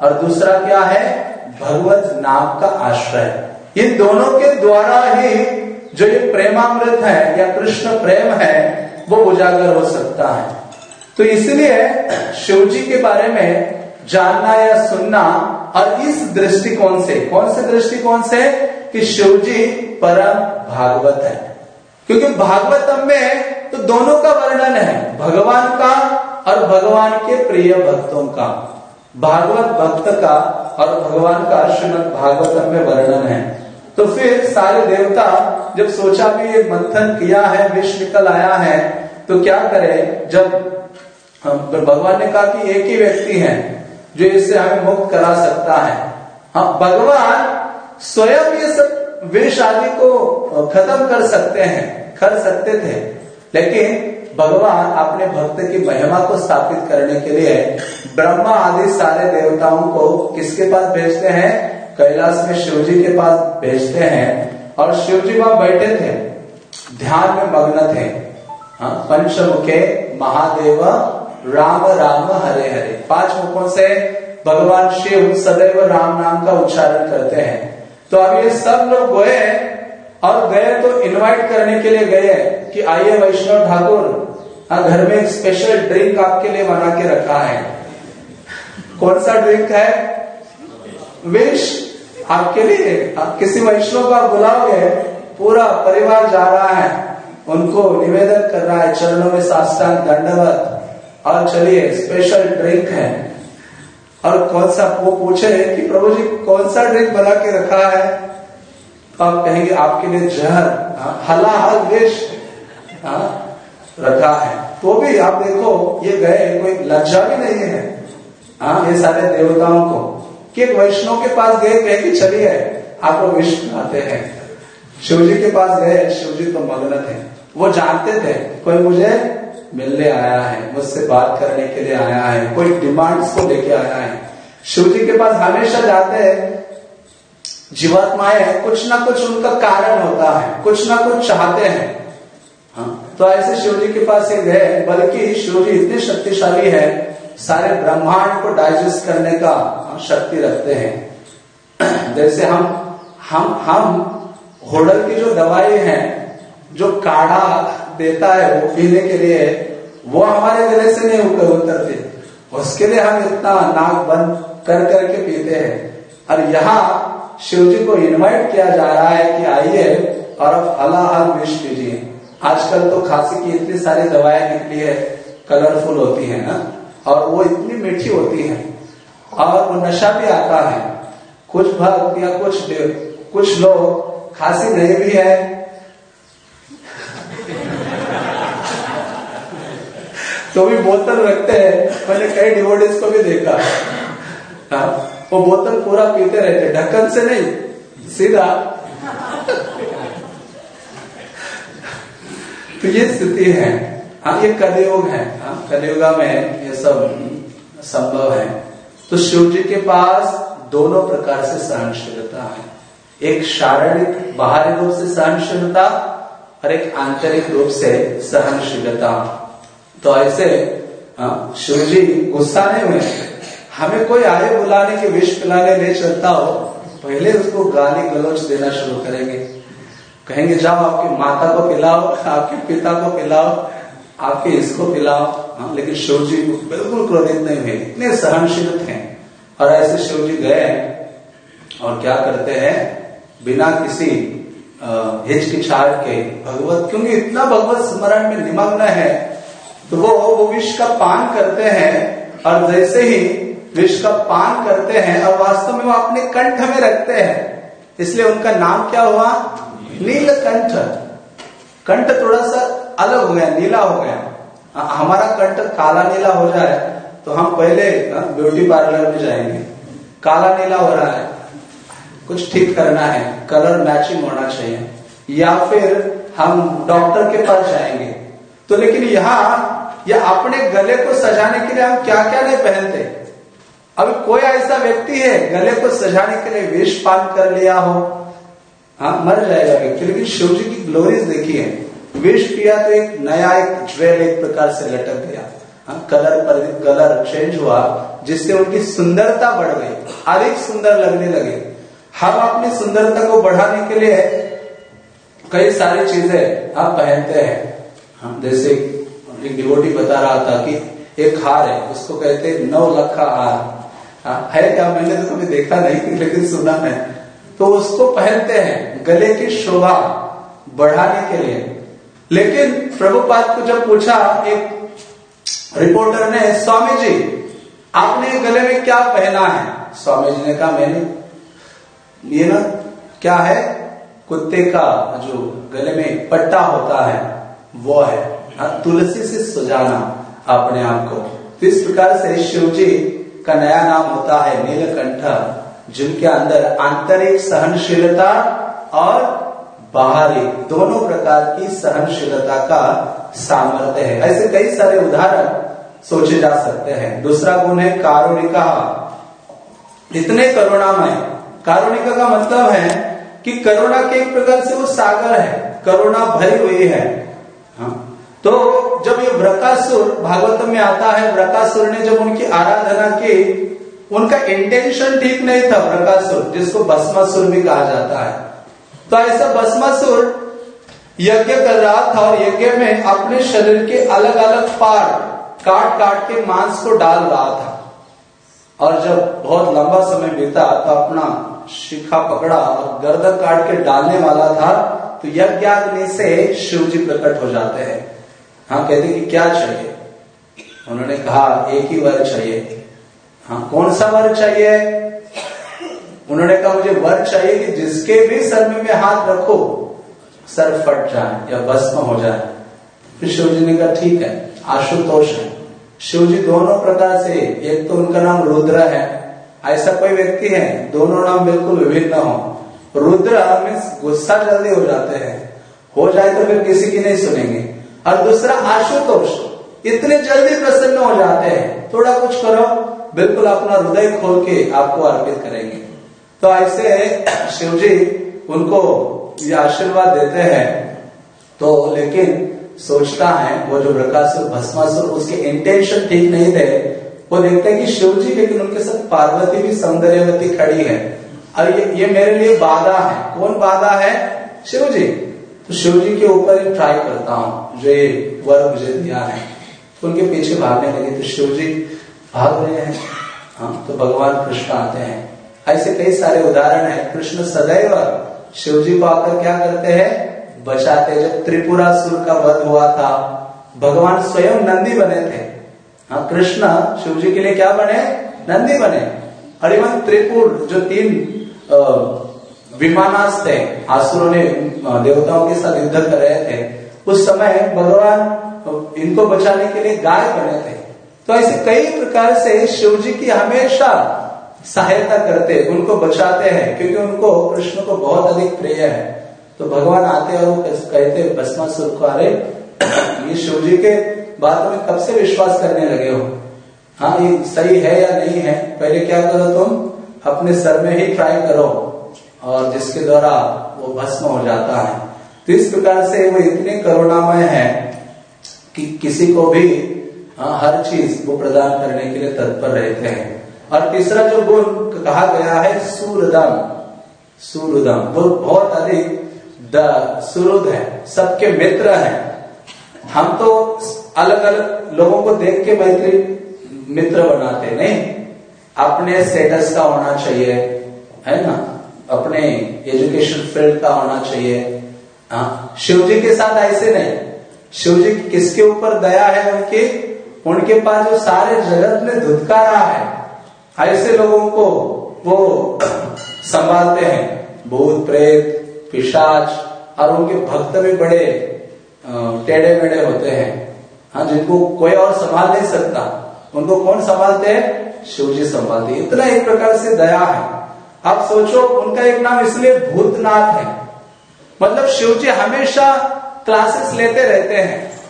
और दूसरा क्या है? भगवत नाम का आश्रय। इन दोनों के द्वारा ही जो ये प्रेमामृत है या कृष्ण प्रेम है, वो उजागर हो सकता है। तो इसलिए शिव जी के बारे में जानना या सुनना और इस दृष्टिकोण से, कौन से दृष्टिकोण से? कि शिव जी परम भागवत है। क्योंकि भागवतम में तो दोनों का वर्णन है, भगवान का और भगवान के प्रिय भक्तों का। भागवत भक्त का और भगवान का श्रीमद भागवतम में वर्णन है। तो फिर सारे देवता जब सोचा भी ये मंथन किया है, विष निकल आया है तो क्या करे? जब भगवान ने कहा कि एक ही व्यक्ति है जो इससे हमें मुक्त करा सकता है। हाँ भगवान स्वयं ये सब विष आदि को खत्म कर सकते हैं, कर सकते थे। लेकिन भगवान अपने भक्त की महिमा को स्थापित करने के लिए ब्रह्मा आदि सारे देवताओं को किसके पास भेजते हैं? कैलाश में शिव जी के पास भेजते हैं। और शिव जी वहाँ बैठे थे। ध्यान में मग्न थे। हाँ, पंचमुखे महादेव राम राम हरे हरे। पाँच मुखों से भगवान शिव सदैव राम नाम का उच्चारण करते हैं। तो अब ये सब लोग गए और गए तो इनवाइट करने के लिए गए कि आइए वैष्णव ठाकुर हाँ घर में स्पेशल ड्रिंक आपके लिए बना के रखा है। कौन सा ड्रिंक है? विश आपके लिए? आप किसी वैष्णव का बुलाओगे, पूरा परिवार जा रहा है। उनको निवेदन कर रहा है, चरणों में साष्टांग दंडवत। और चलिए स्पेशल ड्रिंक है। और कौन सा वो पूछे कि प्रभु जी, कौन सा ड्रिंक बना के रखा है? तो आप कहेंगे आपके लिए जहर हाँ, हलाहल विष हाँ, रखा है। तो भी आप देखो ये गए कोई लज्जा भी नहीं है। हाँ ये सारे देवताओं को। कि वैष्णव के पास गए कहे कि चलिए आपको विष आते हैं। शिव जी के पास गए शिव जी तो मग्न थे वो जानते थे कोई मुझे मिलने आया है मुझसे बात करने के लिए आया है कोई डिमांड्स को लेके आया है। शिव जी के पास हमेशा जाते हैं जीवात्माएँ कुछ ना कुछ उनका कारण होता है, कुछ ना कुछ चाहते हैं। हाँ तो ऐसे शिव जी के पास ये गए बल्कि शिव जी इतने शक्तिशाली है, सारे ब्रह्मांड को डाइजेस्ट करने का शक्ति रखते हैं। जैसे हम हम हम होडल की जो दवाई है, जो काढ़ा देता है वो पीने के लिए, वो हमारे गले से नहीं उतरते। उसके लिए हम इतना नाक बंद कर करके पीते हैं। और यहाँ शिव जी को इनवाइट किया जा रहा है कि आइए और अब हलाहल विष लीजिए। आजकल तो खांसी की इतनी सारी दवाएँ निकली है कलरफुल होती है ना? और वो इतनी मीठी होती है। और वो नशा भी आता है। कुछ भक्त या कुछ कुछ लोग खांसी नहीं भी है। तो भी बोतल रखते हैं। मैंने कई डिवोडिस को भी देखा। हाँ, वो बोतल पूरा पीते रहते ढक्कन से नहीं सीधा। तो ये स्थिति है। हाँ ये कलयुग है। हाँ कलयुगा में ये सब संभव है। तो शिव जी के पास दोनों प्रकार से सहनशीलता है। एक शारीरिक बाहरी रूप से सहनशीलता और एक आंतरिक रूप से सहनशीलता। तो ऐसे हाँ, शिव जी गुस्सा नहीं हुए। हमें कोई आए बुलाने के विष पिलाने ले चलता हो पहले उसको गाली गलोच देना शुरू करेंगे। कहेंगे जाओ आपकी माता को पिलाओ आपके पिता को पिलाओ आपके इसको पिलाओ। हाँ, लेकिन शिव जी बिल्कुल क्रोधित नहीं हुए इतने सहनशील थे और ऐसे शिव जी गए और क्या करते हैं बिना किसी हिचकिचाहट के भगवत क्योंकि इतना भगवत स्मरण में निमग्न है तो वो वो विष का पान करते हैं और जैसे ही विष का पान करते हैं और वास्तव में वो अपने कंठ में रखते हैं। इसलिए उनका नाम क्या हुआ? नीलकंठ। कंठ थोड़ा सा अलग हो गया, नीला हो गया। हमारा कंठ काला नीला हो जाए तो हम पहले ब्यूटी पार्लर में जाएँगे। काला नीला हो रहा है, कुछ ठीक करना है, कलर मैचिंग होना चाहिए। या फिर हम डॉक्टर के पास जाएँगे। तो लेकिन यहाँ, या अपने गले को सजाने के लिए हम क्या क्या नहीं पहनते? अभी कोई ऐसा व्यक्ति है, गले को सजाने के लिए वेश पान कर लिया हो हाँ मर जाएगा व्यक्ति। लेकिन शिव जी की ग्लोरीज देखिए विष पिया तो एक नया एक ज्वेल एक प्रकार से लटक गया। हाँ कलर पर, कलर चेंज हुआ, जिससे उनकी सुंदरता बढ़ गई, अधिक सुंदर लगने लगे। हम अपनी सुंदरता को बढ़ाने के लिए कई सारी चीज़ें आप पहनते हैं। हम जैसे एक डिवोटी बता रहा था कि एक हार है, उसको कहते हैं नौ लखा हार। हाँ है क्या? मैंने तो कभी देखा नहीं लेकिन सुना है। तो उसको पहनते हैं गले की शोभा बढ़ाने के लिए। लेकिन प्रभुपाद को जब पूछा एक रिपोर्टर ने स्वामी जी आपने गले में क्या पहना है? स्वामी जी ने कहा मैंने ये ना क्या है? कुत्ते का जो गले में पट्टा होता है वो है। हाँ, तुलसी से सजाना अपने आप को। तो इस प्रकार से शिव जी का नया नाम होता है नीलकंठ, जिनके अंदर आंतरिक सहनशीलता और बाहरी दोनों प्रकार की सहनशीलता का सामर्थ्य है। ऐसे कई सारे उदाहरण सोचे जा सकते हैं। दूसरा गुण है कारुणिका। इतने करुणामय। कारुणिका का मतलब है कि करुणा के एक प्रकार से वो सागर है। करुणा भरी हुई है। हाँ? तो जब ये व्रकासुर भागवत में आता है व्रकासुर ने जब उनकी आराधना की, उनका इंटेंशन ठीक नहीं था व्रकासुर जिसको भस्मासुर भी कहा जाता है। तो ऐसा भस्मासुर यज्ञ कर रहा था और यज्ञ में अपने शरीर के अलग अलग पार्ट काट काट के मांस को डाल रहा था। और जब बहुत लंबा समय बीता तो अपना शिखा पकड़ा और गर्दन काट के डालने वाला था तो यज्ञाग्नि से शिव जी प्रकट हो जाते हैं। हाँ कहते कि क्या चाहिए? उन्होंने कहा, एक ही वर चाहिए। हाँ कौन सा वर चाहिए? उन्होंने कहा, मुझे वर चाहिए कि जिसके भी सर में मैं हाथ रखो, सर फट जाए या भस्म हो जाए। फिर शिव जी ने कहा, ठीक है, आशुतोष है। शिव जी दोनों प्रकार से, एक तो उनका नाम रुद्र है, ऐसा कोई व्यक्ति है, दोनों नाम बिल्कुल विभिन्न हो। रुद्र में गुस्सा जल्दी हो जाते हैं। हो जाए तो फिर किसी की नहीं सुनेंगे। और दूसरा आशुतोष। इतने जल्दी प्रसन्न हो जाते हैं। थोड़ा कुछ करो, बिल्कुल अपना हृदय खोल के आपको अर्पित करेंगे। तो ऐसे शिव जी उनको ये आशीर्वाद देते हैं। तो लेकिन सोचता है, वो जो प्रकाशुर भस्मासुर, उसके इंटेंशन ठीक नहीं थे। वो देखते हैं कि शिव जी लेकिन उनके साथ पार्वती भी सौंदर्यवती खड़ी है। और ये ये मेरे लिए बाधा है। कौन बाधा है? शिव जी तो शिव जी के ऊपर ही ट्राई करता हूँ, जो ये वर मुझे दिया है। तो उनके पीछे भागने लगे तो शिव जी भाग रहे हैं। हाँ तो भगवान कृष्ण आते हैं। ऐसे कई सारे उदाहरण है। कृष्ण सदैव शिव जी को आकर क्या करते हैं? बचाते जब त्रिपुरासुर का वध हुआ था, भगवान स्वयं नंदी बने थे। हाँ कृष्ण शिव जी के लिए क्या बने? नंदी बने। और इवन त्रिपुर, जो तीन विमानास थे, आसुरों ने देवताओं के साथ युद्ध कर रहे थे। उस समय भगवान इनको बचाने के लिए गाय बने थे। तो ऐसे कई प्रकार से शिव जी की हमेशा सहायता करते, उनको बचाते हैं, क्योंकि उनको कृष्ण को बहुत अधिक प्रिय है। तो भगवान आते और कहते भस्मासुर को अरे ये शिव जी के बातों में कब से विश्वास करने लगे हो? हाँ ये सही है या नहीं है? पहले क्या करो तुम? अपने सर में ही ट्राई करो। और जिसके द्वारा वो भस्म हो जाता है। तो इस प्रकार से वो इतने करुणामय है कि किसी को भी हाँ, हर चीज़ वो प्रदान करने के लिए तत्पर रहते हैं। और तीसरा जो गुण कहा गया है सूरदम। सूरदम वो बहुत अधिक सुरुद है सबके मित्र है। हम तो अलग अलग लोगों को देख के मैत्री मित्र बनाते नहीं? अपने स्टेटस का होना चाहिए है ना? अपने एजुकेशन फ़ील्ड का होना चाहिए। हाँ शिव जी के साथ ऐसे नहीं। शिव जी किसके ऊपर दया है उनकी? उनके पास जो सारे जगत में धुतकारा है, ऐसे लोगों को वो संभालते हैं। भूत, प्रेत, पिशाच, और उनके भक्त भी बड़े टेढ़े मेढ़े होते हैं। हाँ जिनको कोई और संभाल नहीं सकता। उनको कौन संभालते हैं? शिव जी संभालते इतना एक प्रकार से दया है। आप सोचो, उनका एक नाम इसलिए भूतनाथ है। मतलब शिव जी हमेशा क्लासेस लेते रहते हैं।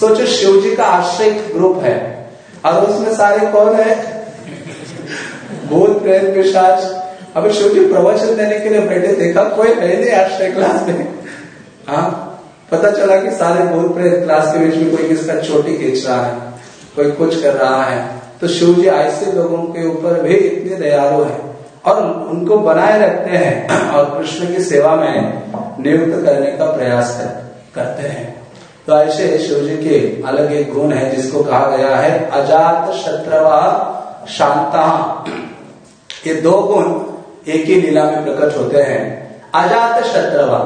सोचो शिव जी का आश्रय ग्रुप है। और उसमें सारे कौन है? भूत, प्रेत, पिशाच। अभी शिव जी प्रवचन देने के लिए बैठे, देखा कोई है नहीं आश्रय क्लास में? हाँ पता चला कि सारे भूत, प्रेत क्लास के बीच में कोई किसका चोटी खींच रहा है, कोई कुछ कर रहा है। तो शिव जी ऐसे लोगों के ऊपर भी इतने दयालु है। और उनको बनाए रखते हैं और कृष्ण की सेवा में नियुक्त करने का प्रयास कर, करते हैं। तो ऐसे शिव जी के अलग एक गुण है जिसको कहा गया है अजात शत्रवा शांता। ये दो गुण एक ही लीला में प्रकट होते हैं। अजात शत्रवा।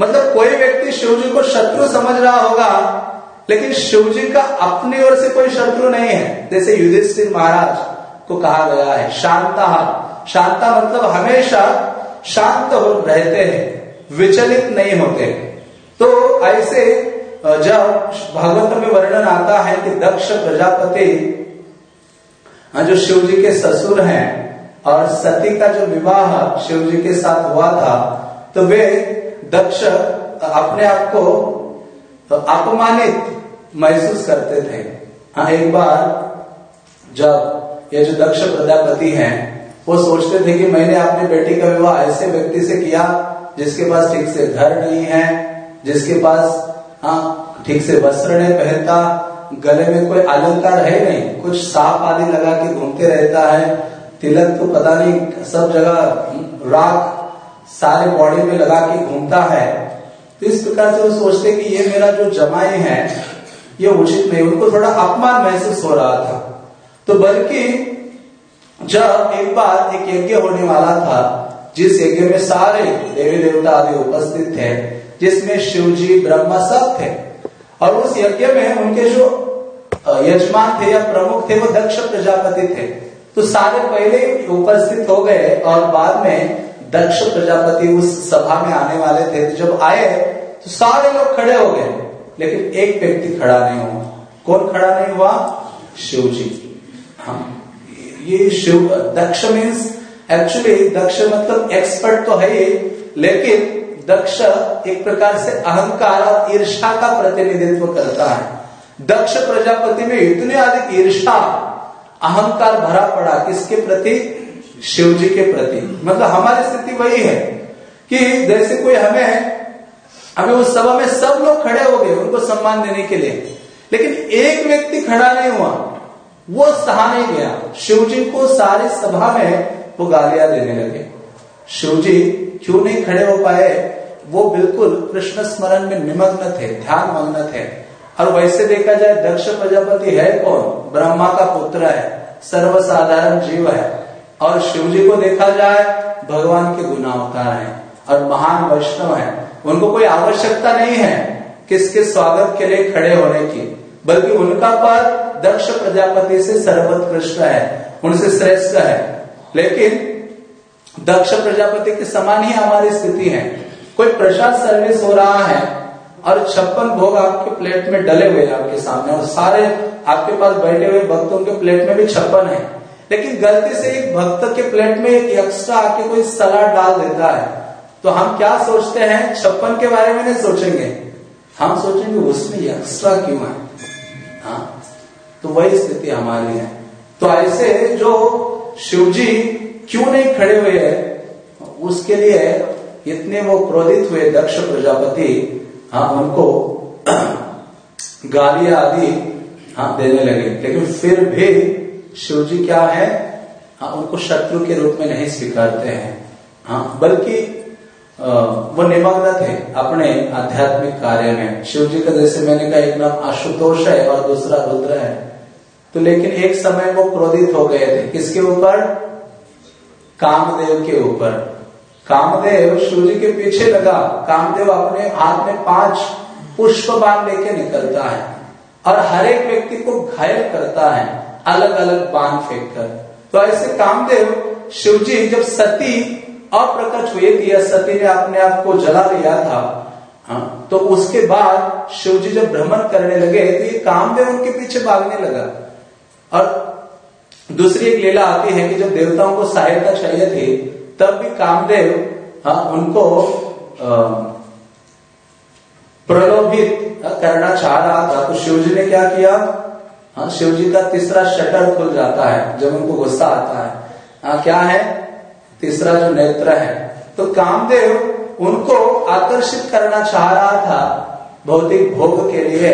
मतलब कोई व्यक्ति शिव जी को शत्रु समझ रहा होगा लेकिन शिव जी का अपनी ओर से कोई शत्रु नहीं है। जैसे युधिष्ठिर महाराज को कहा गया है शांता। शांता मतलब हमेशा शांत हो रहते हैं, विचलित नहीं होते। तो ऐसे जब भागवत में वर्णन आता है कि दक्ष प्रजापति जो शिव जी के ससुर हैं और सती का जो विवाह शिव जी के साथ हुआ था तो वे दक्ष अपने आप को अपमानित महसूस करते थे। हाँ एक बार जब ये जो दक्ष प्रजापति हैं वो सोचते थे कि मैंने अपनी बेटी का विवाह ऐसे व्यक्ति से किया, जिसके पास ठीक से घर नहीं है, जिसके पास हाँ ठीक से वस्त्र नहीं पहनता, गले में कोई अलंकार है नहीं, कुछ साफ़ आदि लगा के घूमते रहता है, तिलक तो पता नहीं, सब जगह राख सारे बॉडी में लगा के घूमता है। तो इस प्रकार से वो सोचते कि ये मेरा जो जमाई है, ये उचित नहीं, उनको थोड़ा अपमान महसूस हो रहा था। तो बल्कि जब एक बार एक यज्ञ होने वाला था, जिस यज्ञ में सारे देवी देवता आदि उपस्थित थे, जिसमें शिव जी ब्रह्मा सब थे, और उस यज्ञ में उनके जो यजमान थे या प्रमुख थे, वो दक्ष प्रजापति थे। तो सारे पहले उपस्थित हो गए, और बाद में दक्ष प्रजापति उस सभा में आने वाले थे। तो जब आए तो सारे लोग खड़े हो गए, लेकिन एक व्यक्ति खड़ा नहीं हुआ। कौन खड़ा नहीं हुआ? शिव जी हाँ। ये शिव, दक्ष मीन्स एक्चुअली दक्ष मतलब एक्सपर्ट तो है ही लेकिन दक्ष एक प्रकार से अहंकार और ईर्षा का प्रतिनिधित्व करता है। दक्ष प्रजापति में इतने अधिक ईर्षा अहंकार भरा पड़ा किसके प्रति? शिव जी के प्रति। मतलब हमारी स्थिति वही है कि जैसे कोई हमें हमें उस सभा में सब लोग खड़े हो गए उनको सम्मान देने के लिए, लेकिन एक व्यक्ति खड़ा नहीं हुआ। वो सहा नहीं गया। शिव जी को सारी सभा में वो गालियाँ देने लगे। शिव जी क्यों नहीं खड़े हो पाए? वो बिल्कुल कृष्ण स्मरण में निमग्न थे, ध्यान मग्न थे। और वैसे देखा जाए, दक्ष प्रजापति है कौन? ब्रह्मा का पुत्र है, सर्वसाधारण जीव है। और शिव जी को देखा जाए, भगवान के गुना अवतार है और महान वैष्णव है। उनको कोई आवश्यकता नहीं है किसके स्वागत के लिए खड़े होने की, बल्कि उनका पद दक्ष प्रजापति से सर्वोत्कृष्ट है, उनसे श्रेष्ठ है। लेकिन दक्ष प्रजापति के समान ही हमारी स्थिति है। कोई प्रसाद सर्विस हो रहा है और छप्पन भोग आपके प्लेट में डले हुए आपके सामने और सारे आपके पास बैठे हुए भक्तों के प्लेट में भी छप्पन है। लेकिन गलती से एक भक्त के प्लेट में एक एक्स्ट्रा आके कोई सलाद डाल देता है। तो हम क्या सोचते हैं? छप्पन के बारे में नहीं सोचेंगे। हम सोचेंगे, उसमें एक्स्ट्रा क्यों है? तो वही स्थिति हमारी है। तो ऐसे जो शिवजी क्यों नहीं खड़े हुए हैं, उसके लिए इतने वो क्रोधित हुए दक्ष प्रजापति हाँ उनको गालियाँ आदि हाँ देने लगे। लेकिन फिर भी शिव जी क्या है? हाँ उनको शत्रु के रूप में नहीं स्वीकारते हैं। हाँ बल्कि वो निमग्न थे अपने आध्यात्मिक कार्य में। शिव जी का जैसे मैंने कहा, एक नाम आशुतोष है और दूसरा रुद्र है। तो लेकिन एक समय वो क्रोधित हो गए थे। किसके ऊपर? कामदेव के ऊपर। कामदेव जी के पीछे लगा। कामदेव अपने हाथ में पाँच पुष्प बाण लेके निकलता है और हर एक व्यक्ति को घायल करता है अलग अलग बाण फेंक कर तो ऐसे कामदेव शिवजी जब सती अप्रकट हुए थी या सती ने अपने आप को जला लिया था हाँ तो उसके बाद शिवजी जब भ्रमण करने लगे तो ये कामदेव उनके पीछे भागने लगा। और दूसरी एक लीला आती है कि जब देवताओं को सहायता चाहिए थी, तब भी कामदेव हाँ उनको प्रलोभित करना चाह रहा था। तो शिव जी ने क्या किया? हाँ शिव जी का तीसरा शटर खुल जाता है, जब उनको गुस्सा आता है। हाँ क्या है? तीसरा जो नेत्र है। तो कामदेव उनको आकर्षित करना चाह रहा था, भौतिक भोग के लिए।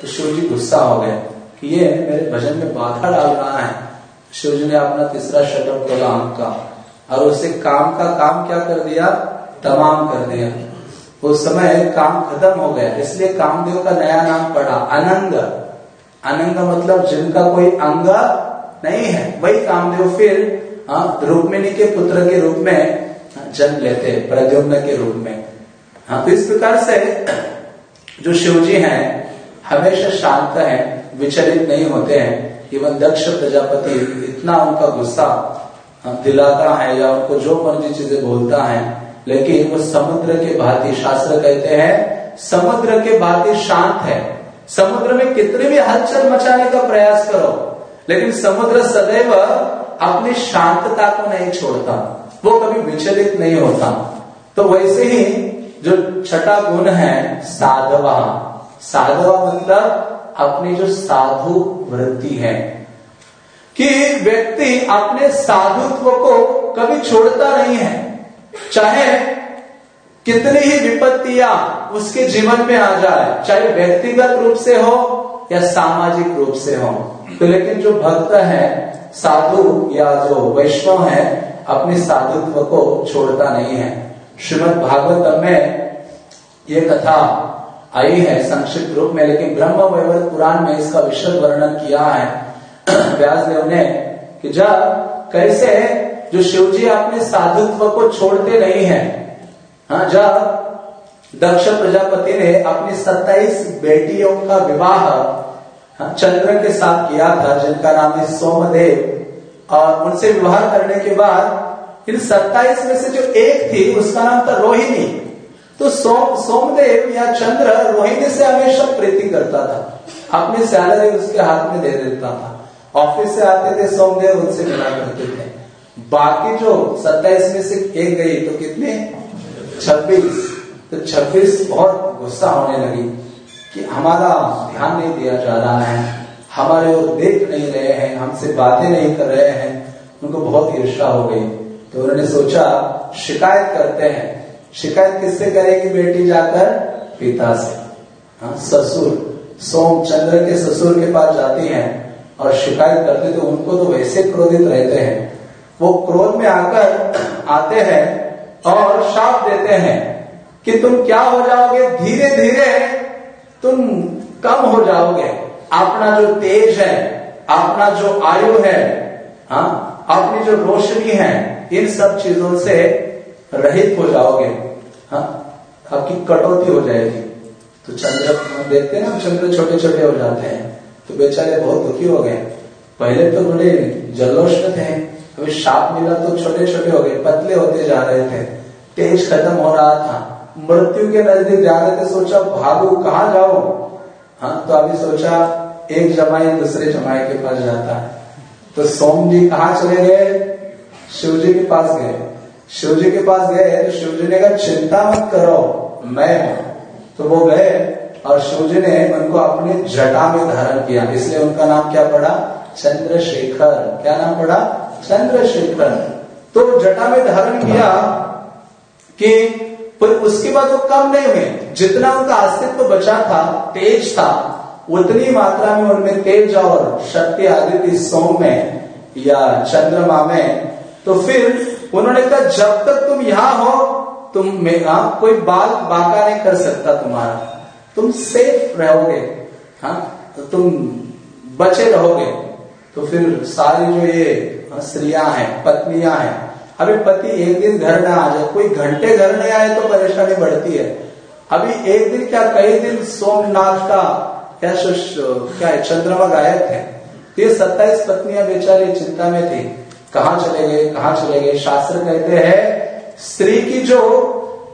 तो शिव जी गुस्सा हो गए। कि ये मेरे भजन में बाधा डाल रहा है। शिव जी ने अपना तीसरा शटर खोला अंक का। और उसे काम का काम क्या कर दिया? तमाम कर दिया। उस समय काम खत्म हो गया। इसलिए कामदेव का नया नाम पड़ा अनंग। अनंग मतलब जिनका कोई अंग नहीं है। वही कामदेव फिर हाँ, रुक्मिणी के पुत्र के रूप में जन्म लेते प्रद्युम्न के रूप में। हाँ तो इस प्रकार से जो शिव जी हैं हमेशा शांत हैं। विचलित नहीं होते हैं। इवन दक्ष प्रजापति इतना उनका गुस्सा दिलाता है या उनको जो मर्ज़ी चीज़ें बोलता है, लेकिन वो समुद्र के भांति, शास्त्र कहते हैं, समुद्र के भांति शांत है। समुद्र में कितने भी हलचल मचाने का प्रयास करो, लेकिन समुद्र सदैव अपनी शांतता को नहीं छोड़ता। वो कभी विचलित नहीं होता। तो वैसे ही जो छठा गुण है, साधवा। साधवा मतलब अपनी जो साधु वृत्ति है, कि व्यक्ति अपने साधुत्व को कभी छोड़ता नहीं है, चाहे कितनी ही विपत्तियाँ उसके जीवन में आ जाए, चाहे व्यक्तिगत रूप से हो या सामाजिक रूप से हो। तो लेकिन जो भक्त है, साधु या जो वैष्णव है, अपने साधुत्व को छोड़ता नहीं है। श्रीमद भागवत में ये कथा आई है संक्षिप्त रूप में लेकिन ब्रह्म वैवर्त पुराण में इसका विशद वर्णन किया है। व्यास देव ने कि जब कैसे जो शिव जी अपने साधुत्व को छोड़ते नहीं है। हाँ जब दक्ष प्रजापति ने अपनी सत्ताईस बेटियों का विवाह हाँ, चंद्र के साथ किया था जिनका नाम है सोमदेव। और उनसे विवाह करने के बाद इन सत्ताईस में से जो एक थी उसका नाम था रोहिणी। तो सोम, सोमदेव या चंद्र रोहिणी से हमेशा प्रीति करता था। अपनी सैलरी उसके हाथ में दे देता था। ऑफ़िस से आते थे, सोमदेव उनसे मिला करते थे। बाकी जो सत्ताईस में से एक गई तो कितने? छब्बीस। तो छब्बीस बहुत गुस्सा होने लगी कि हमारा ध्यान नहीं दिया जा रहा है। हमारे वो देख नहीं रहे हैं, हमसे बातें नहीं कर रहे हैं। उनको बहुत ईर्षा हो गई। तो उन्होंने सोचा, शिकायत करते हैं। शिकायत किससे करेगी बेटी जाकर पिता से? हाँ, ससुर। सोम चंद्र के ससुर के पास जाती हैं और शिकायत करते तो उनको तो वैसे क्रोधित रहते हैं। वो क्रोध में आकर आते हैं और शाप देते हैं कि तुम क्या हो जाओगे? धीरे धीरे तुम कम हो जाओगे। अपना जो तेज है अपना जो आयु है हाँ अपनी जो रोशनी है इन सब चीज़ों से रहित हो जाओगे। हाँ? आपकी कटौती हो जाएगी। तो चंद्र देखते हैं चंद्र छोटे छोटे हो जाते हैं। तो बेचारे बहुत दुखी हो गए। पहले तो बड़े जल्लोष में थे। अभी शाप मिला तो छोटे छोटे हो गए, पतले होते जा रहे थे। तेज खत्म हो रहा था। मृत्यु के नज़दीक जा रहे थे, सोचा, भागो, कहा जाओ हाँ तो अभी सोचा, एक जमाई दूसरे जमाई के पास जाता है। तो सोम जी कहा चले गए? शिव जी के पास गए। शिव जी के पास गए तो शिव जी ने कहा, चिंता मत करो, मैं हूँ। तो वो गए और शिव जी ने उनको अपने जटा में धारण किया। इसलिए उनका नाम क्या पड़ा? चंद्रशेखर। क्या नाम पड़ा? चंद्रशेखर। तो जटा में धारण किया कि पर उसके बाद वो कम नहीं हुए। जितना उनका अस्तित्व बचा था, तेज था, उतनी मात्रा में उनमें तेज और शक्ति आ गई थी सोम में या चंद्रमा में। तो फिर उन्होंने कहा, जब तक तुम यहाँ हो, तुम मेरा कोई बाल बाका नहीं कर सकता तुम्हारा। तुम सेफ़ रहोगे हाँ? तो तुम बचे रहोगे। तो फिर सारी जो ये स्त्रियाँ हैं, पत्नियाँ हैं, अभी पति एक दिन घर ना आ जाए। कोई घंटे घर नहीं आए तो परेशानी बढ़ती है। अभी एक दिन क्या, कई दिन सोमनाथ का, क्या क्या है, चंद्रमा गायब है ये सत्ताईस पत्नियाँ बेचारी चिंता में थी। कहा चले गए, कहा चले गए? शास्त्र कहते हैं, स्त्री की जो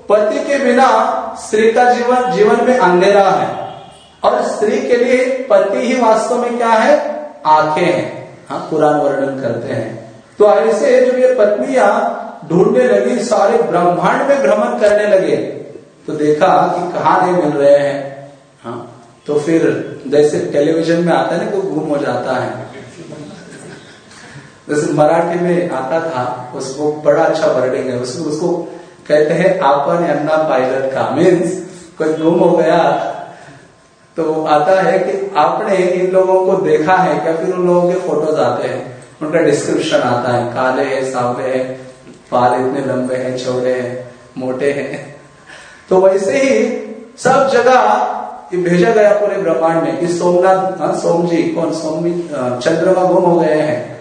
पति के बिना स्त्री का जीवन जीवन में अंधेरा है। और स्त्री के लिए पति ही वास्तव में क्या है? आँखें हैं। हाँ पुराण वर्णन करते हैं। तो ऐसे जब ये पत्नियाँ ढूँढने लगी, सारे ब्रह्मांड में भ्रमण करने लगे तो देखा कि कहा नहीं मिल रहे हैं। हाँ तो फिर जैसे टेलीविज़न में आता है ना कोई गुम हो जाता है। जैसे मराठी में आता था उसको बड़ा अच्छा वर्डिंग है। उसको उसको कहते हैं आपन अन्ना पायलट का। मीन्स कोई गुम हो गया तो आता है कि आपने इन लोगों को देखा है क्या फिर उन लोगों के फ़ोटोज़ आते हैं? उनका डिस्क्रिप्शन आता है काले हैं सावले हैं बाल इतने लंबे हैं चौड़े हैं मोटे हैं। तो वैसे ही सब जगह भेजा गया पूरे ब्रह्मांड में कि सोमनाथ हाँ, सोम जी कौन? सोम चंद्रमा गुम हो गए हैं।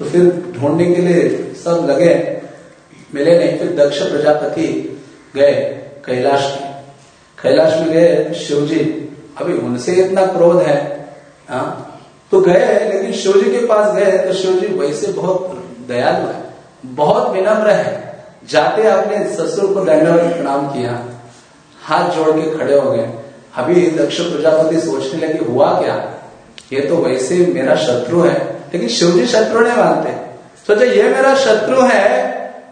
तो फिर ढूँढने के लिए सब लगे, मिले नहीं, फिर दक्ष प्रजापति गए कैलाश में। कैलाश में गए शिव जी अभी उनसे इतना क्रोध है हाँ तो गए, लेकिन शिव जी के पास गए तो शिव जी वैसे बहुत दयालु है, बहुत विनम्र है। जाते अपने ससुर को दंडवत प्रणाम किया, हाथ जोड़ के खड़े हो गए। अभी दक्ष प्रजापति सोचने लगे, हुआ क्या? ये तो वैसे मेरा शत्रु है लेकिन शिव जी शत्रु नहीं मानते। सोचा ये मेरा शत्रु है,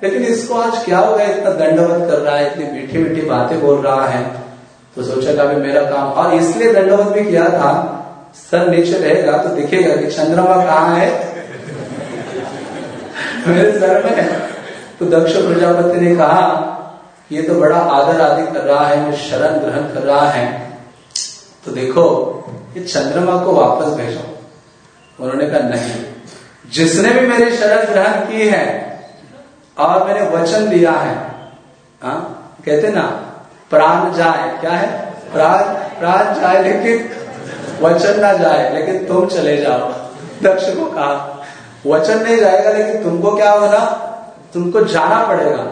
लेकिन इसको आज क्या हो गया? इतना दंडवत कर रहा है, इतनी मीठी मीठी बातें बोल रहा है। तो सोचा अभी मेरा काम और इसलिए दंडवत भी किया था। सर नीचे रहेगा तो दिखेगा कि चंद्रमा कहाँ है। मेरे सर में तो दक्ष प्रजापति ने कहा ये तो बड़ा आदर आदि कर रहा है शरण ग्रहण कर रहा है। तो देखो, ये चंद्रमा को वापस भेजो। उन्होंने कहा, नहीं, जिसने भी मेरी शरण ग्रहण की है और मैंने वचन दिया है, हा? कहते ना, प्राण जाए, क्या है? प्राण प्राण जाए, लेकिन वचन ना जाए, लेकिन तुम चले जाओ। दक्ष को कहा, वचन नहीं जाएगा, लेकिन तुमको क्या होगा तुमको जाना पड़ेगा।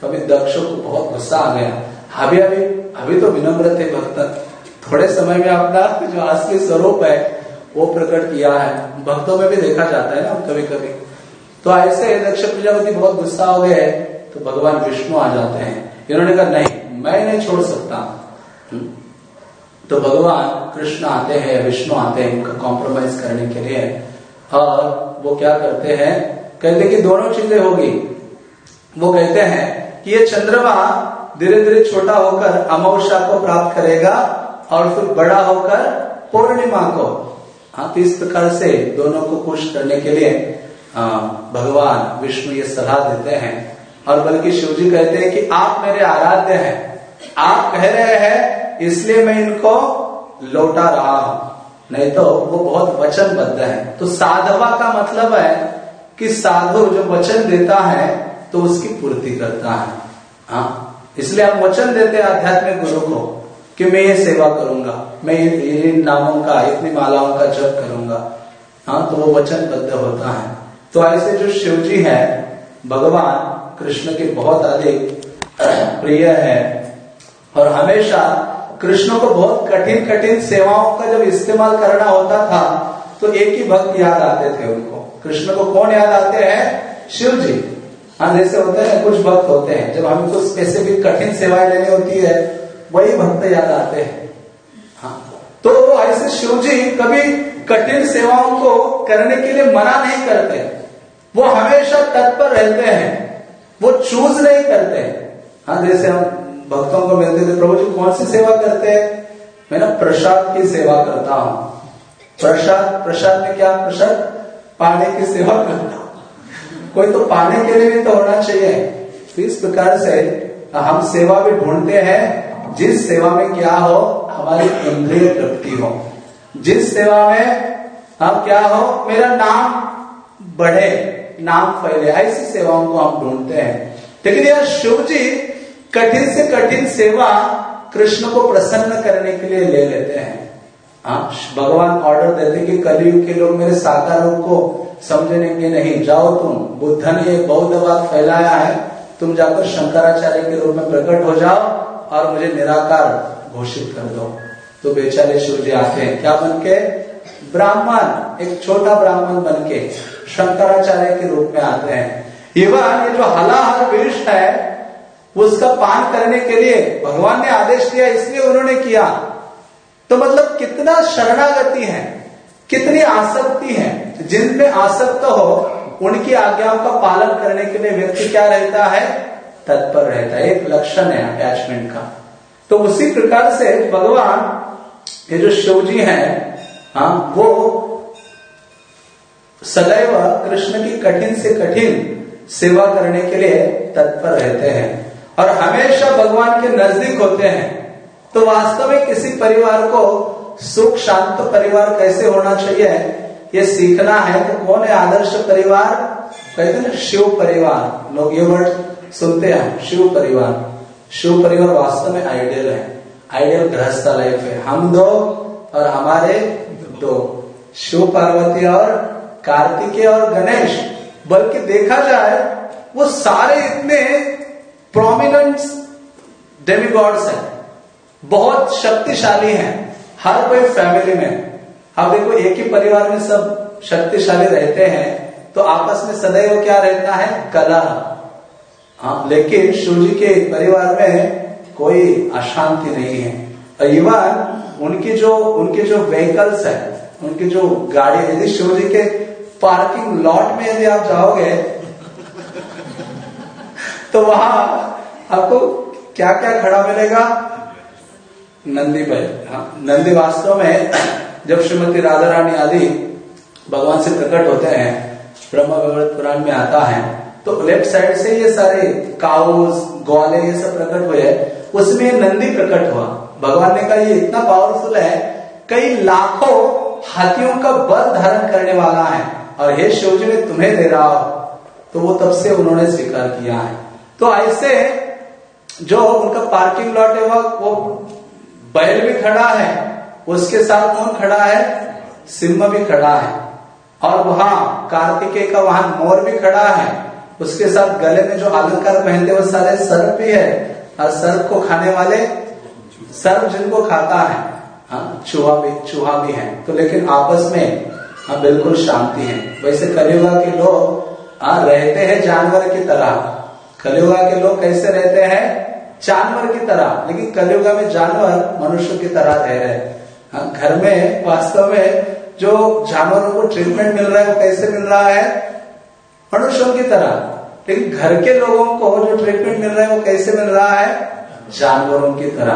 तो अभी दक्ष को बहुत गुस्सा आ गया, अभी अभी अभी तो विनम्र थे, भक्त। थोड़े समय में अपना जो असली स्वरूप है वो प्रकट किया है। भक्तों में भी देखा जाता है ना कभी कभी तो ऐसे दक्ष प्रजापति बहुत गुस्सा हो गए तो भगवान विष्णु आ जाते हैं। इन्होंने कहा, नहीं, मैं नहीं छोड़ सकता। हम्म। तो भगवान कृष्ण आते हैं, विष्णु आते हैं उनका कॉम्प्रोमाइज करने के लिए। और वो क्या करते हैं? कहते कि दोनों चीज़ें होगी। वो कहते हैं कि ये चंद्रमा धीरे धीरे छोटा होकर अमावस्या को प्राप्त करेगा और फिर बड़ा होकर पूर्णिमा को। हाँ तो इस प्रकार से दोनों को खुश करने के लिए भगवान विष्णु ये सलाह देते हैं। और बल्कि शिव जी कहते हैं कि आप मेरे आराध्य हैं। आप कह रहे हैं, इसलिए मैं इनको लौटा रहा हूँ। नहीं तो वो बहुत वचनबद्ध है। तो साधवा का मतलब है कि साधु जो वचन देता है तो उसकी पूर्ति करता है। हाँ इसलिए हम वचन देते हैं आध्यात्मिक गुरु को। कि मैं ये सेवा करूँगा, मैं इन नामों का, इतनी मालाओं का जप करूँगा। हाँ तो वो वचनबद्ध होता है। तो ऐसे जो शिव जी है, भगवान कृष्ण के बहुत अधिक प्रिय है। और हमेशा कृष्ण को बहुत कठिन कठिन सेवाओं का जब इस्तेमाल करना होता था तो एक ही भक्त याद आते थे उनको। कृष्ण को कौन याद आते हैं? शिव जी हाँ जैसे होते हैं, कुछ भक्त होते हैं, जब हमको स्पेसिफिक कठिन सेवाएँ लेनी होती है वही भक्त याद आते हैं। हाँ। तो ऐसे शिव जी कभी कठिन सेवाओं को करने के लिए मना नहीं करते। वो हमेशा तत्पर रहते हैं। वो चूज़ नहीं करते। हाँ जैसे हम भक्तों को मिलते थे, प्रभु जी, कौन सी सेवा करते हैं? मैं ना प्रसाद की सेवा करता हूँ। प्रसाद प्रसाद में क्या? प्रसाद पाने की सेवा करता हूँ। कोई तो पाने के लिए भी तो होना चाहिए। तो इस प्रकार से हम सेवा भी ढूंढते हैं जिस सेवा में क्या हो, हमारी इंद्रिय तृप्ति हो। जिस सेवा में हम क्या हो, मेरा नाम बढ़े, नाम फैले, ऐसी सेवाओं को हम ढूंढते हैं। लेकिन यह शिव जी कठिन से कठिन सेवा कृष्ण को प्रसन्न करने के लिए ले लेते हैं। आप भगवान ऑर्डर देते कि कलयुग के लोग मेरे साकार को समझने नहीं। जाओ तुम बुद्ध ने बौद्धवाद फैलाया है। तुम जाकर शंकराचार्य के रूप में प्रकट हो जाओ। और मुझे निराकार घोषित कर दो। तो बेचारे जी आते हैं क्या बन के ब्राह्मण, एक छोटा ब्राह्मण बन के शंकराचार्य के रूप में आते हैं। एवं ये जो हलाहल विष है उसका पान करने के लिए भगवान ने आदेश दिया, इसलिए उन्होंने किया। तो मतलब कितना शरणागति है, कितनी आसक्ति है, जिनमें आसक्त हो, उनकी आज्ञाओं का पालन करने के लिए व्यक्ति क्या रहता है? तत्पर रहता है, एक लक्षण है अटैचमेंट का। तो उसी प्रकार से भगवान, ये जो शिव जी है हाँ वो सदैव कृष्ण की कठिन से कठिन सेवा करने के लिए तत्पर रहते हैं। और हमेशा भगवान के नज़दीक होते हैं। तो वास्तव में किसी परिवार को सुख, शांत परिवार कैसे होना चाहिए, ये सीखना है तो कौन है आदर्श परिवार कहते हैं शिव परिवार। लोग ये वर्ड सुनते हैं, शिव परिवार। शिव परिवार वास्तव में आइडियल है। आइडियल गृहस्थ लाइफ है। हम दो और हमारे दो। शिव पार्वती और कार्तिकेय और गणेश। बल्कि देखा जाए, वो सारे इतने प्रोमिनेंट डेमिगॉड्स हैं। बहुत शक्तिशाली हैं। हर कोई फैमिली में। अब देखो, एक ही परिवार में सब शक्तिशाली रहते हैं। तो आपस में सदैव क्या रहता है? कलह हाँ लेकिन शिव जी के परिवार में कोई अशांति नहीं है। इवन उनकी जो, उनके जो व्हीकल्स है, उनकी जो गाड़ी, यदि शिव जी के पार्किंग लॉट में यदि आप जाओगे तो वहाँ आपको क्या क्या खड़ा मिलेगा? नंदी बैल हाँ नंदी वास्तव में जब श्रीमती राधा रानी आदि भगवान से प्रकट होते हैं ब्रह्म विवृत पुराण में आता है तो लेफ़्ट साइड से ये सारे काउस, ग्वाले, ये सब प्रकट हुए, उसमें नंदी प्रकट हुआ। भगवान ने कहा, ये इतना पावरफुल है, कई लाखों हाथियों का बल धारण करने वाला है, और हे शिव जी मैं तुम्हें दे रहा हूँ। तो वो तब से उन्होंने स्वीकार किया है। तो ऐसे जो उनका पार्किंग लॉट है वो बैल भी खड़ा है, उसके साथ कौन खड़ा है? सिंह भी खड़ा है। और वहाँ कार्तिकेय का वहाँ मोर भी खड़ा है। उसके साथ गले में जो अलंकार पहनते वो सारे सर्प भी है। और सर्प को खाने वाले सर्प जिनको खाता है हाँ चूहा भी चूहा भी है। तो लेकिन आपस में हाँ बिल्कुल शांति है। वैसे कलियुगा के लोग हाँ रहते हैं जानवर की तरह। कलियुगा के लोग कैसे रहते हैं? जानवर की तरह। लेकिन कलियुगा में जानवर मनुष्य की तरह रह रहे हैं। हाँ, घर में वास्तव में जो जानवरों को ट्रीटमेंट मिल रहा है, वो कैसे मिल रहा है? मनुष्यों की तरह। लेकिन घर के लोगों को जो ट्रीटमेंट मिल रहा है, वो कैसे मिल रहा है? जानवरों की तरह।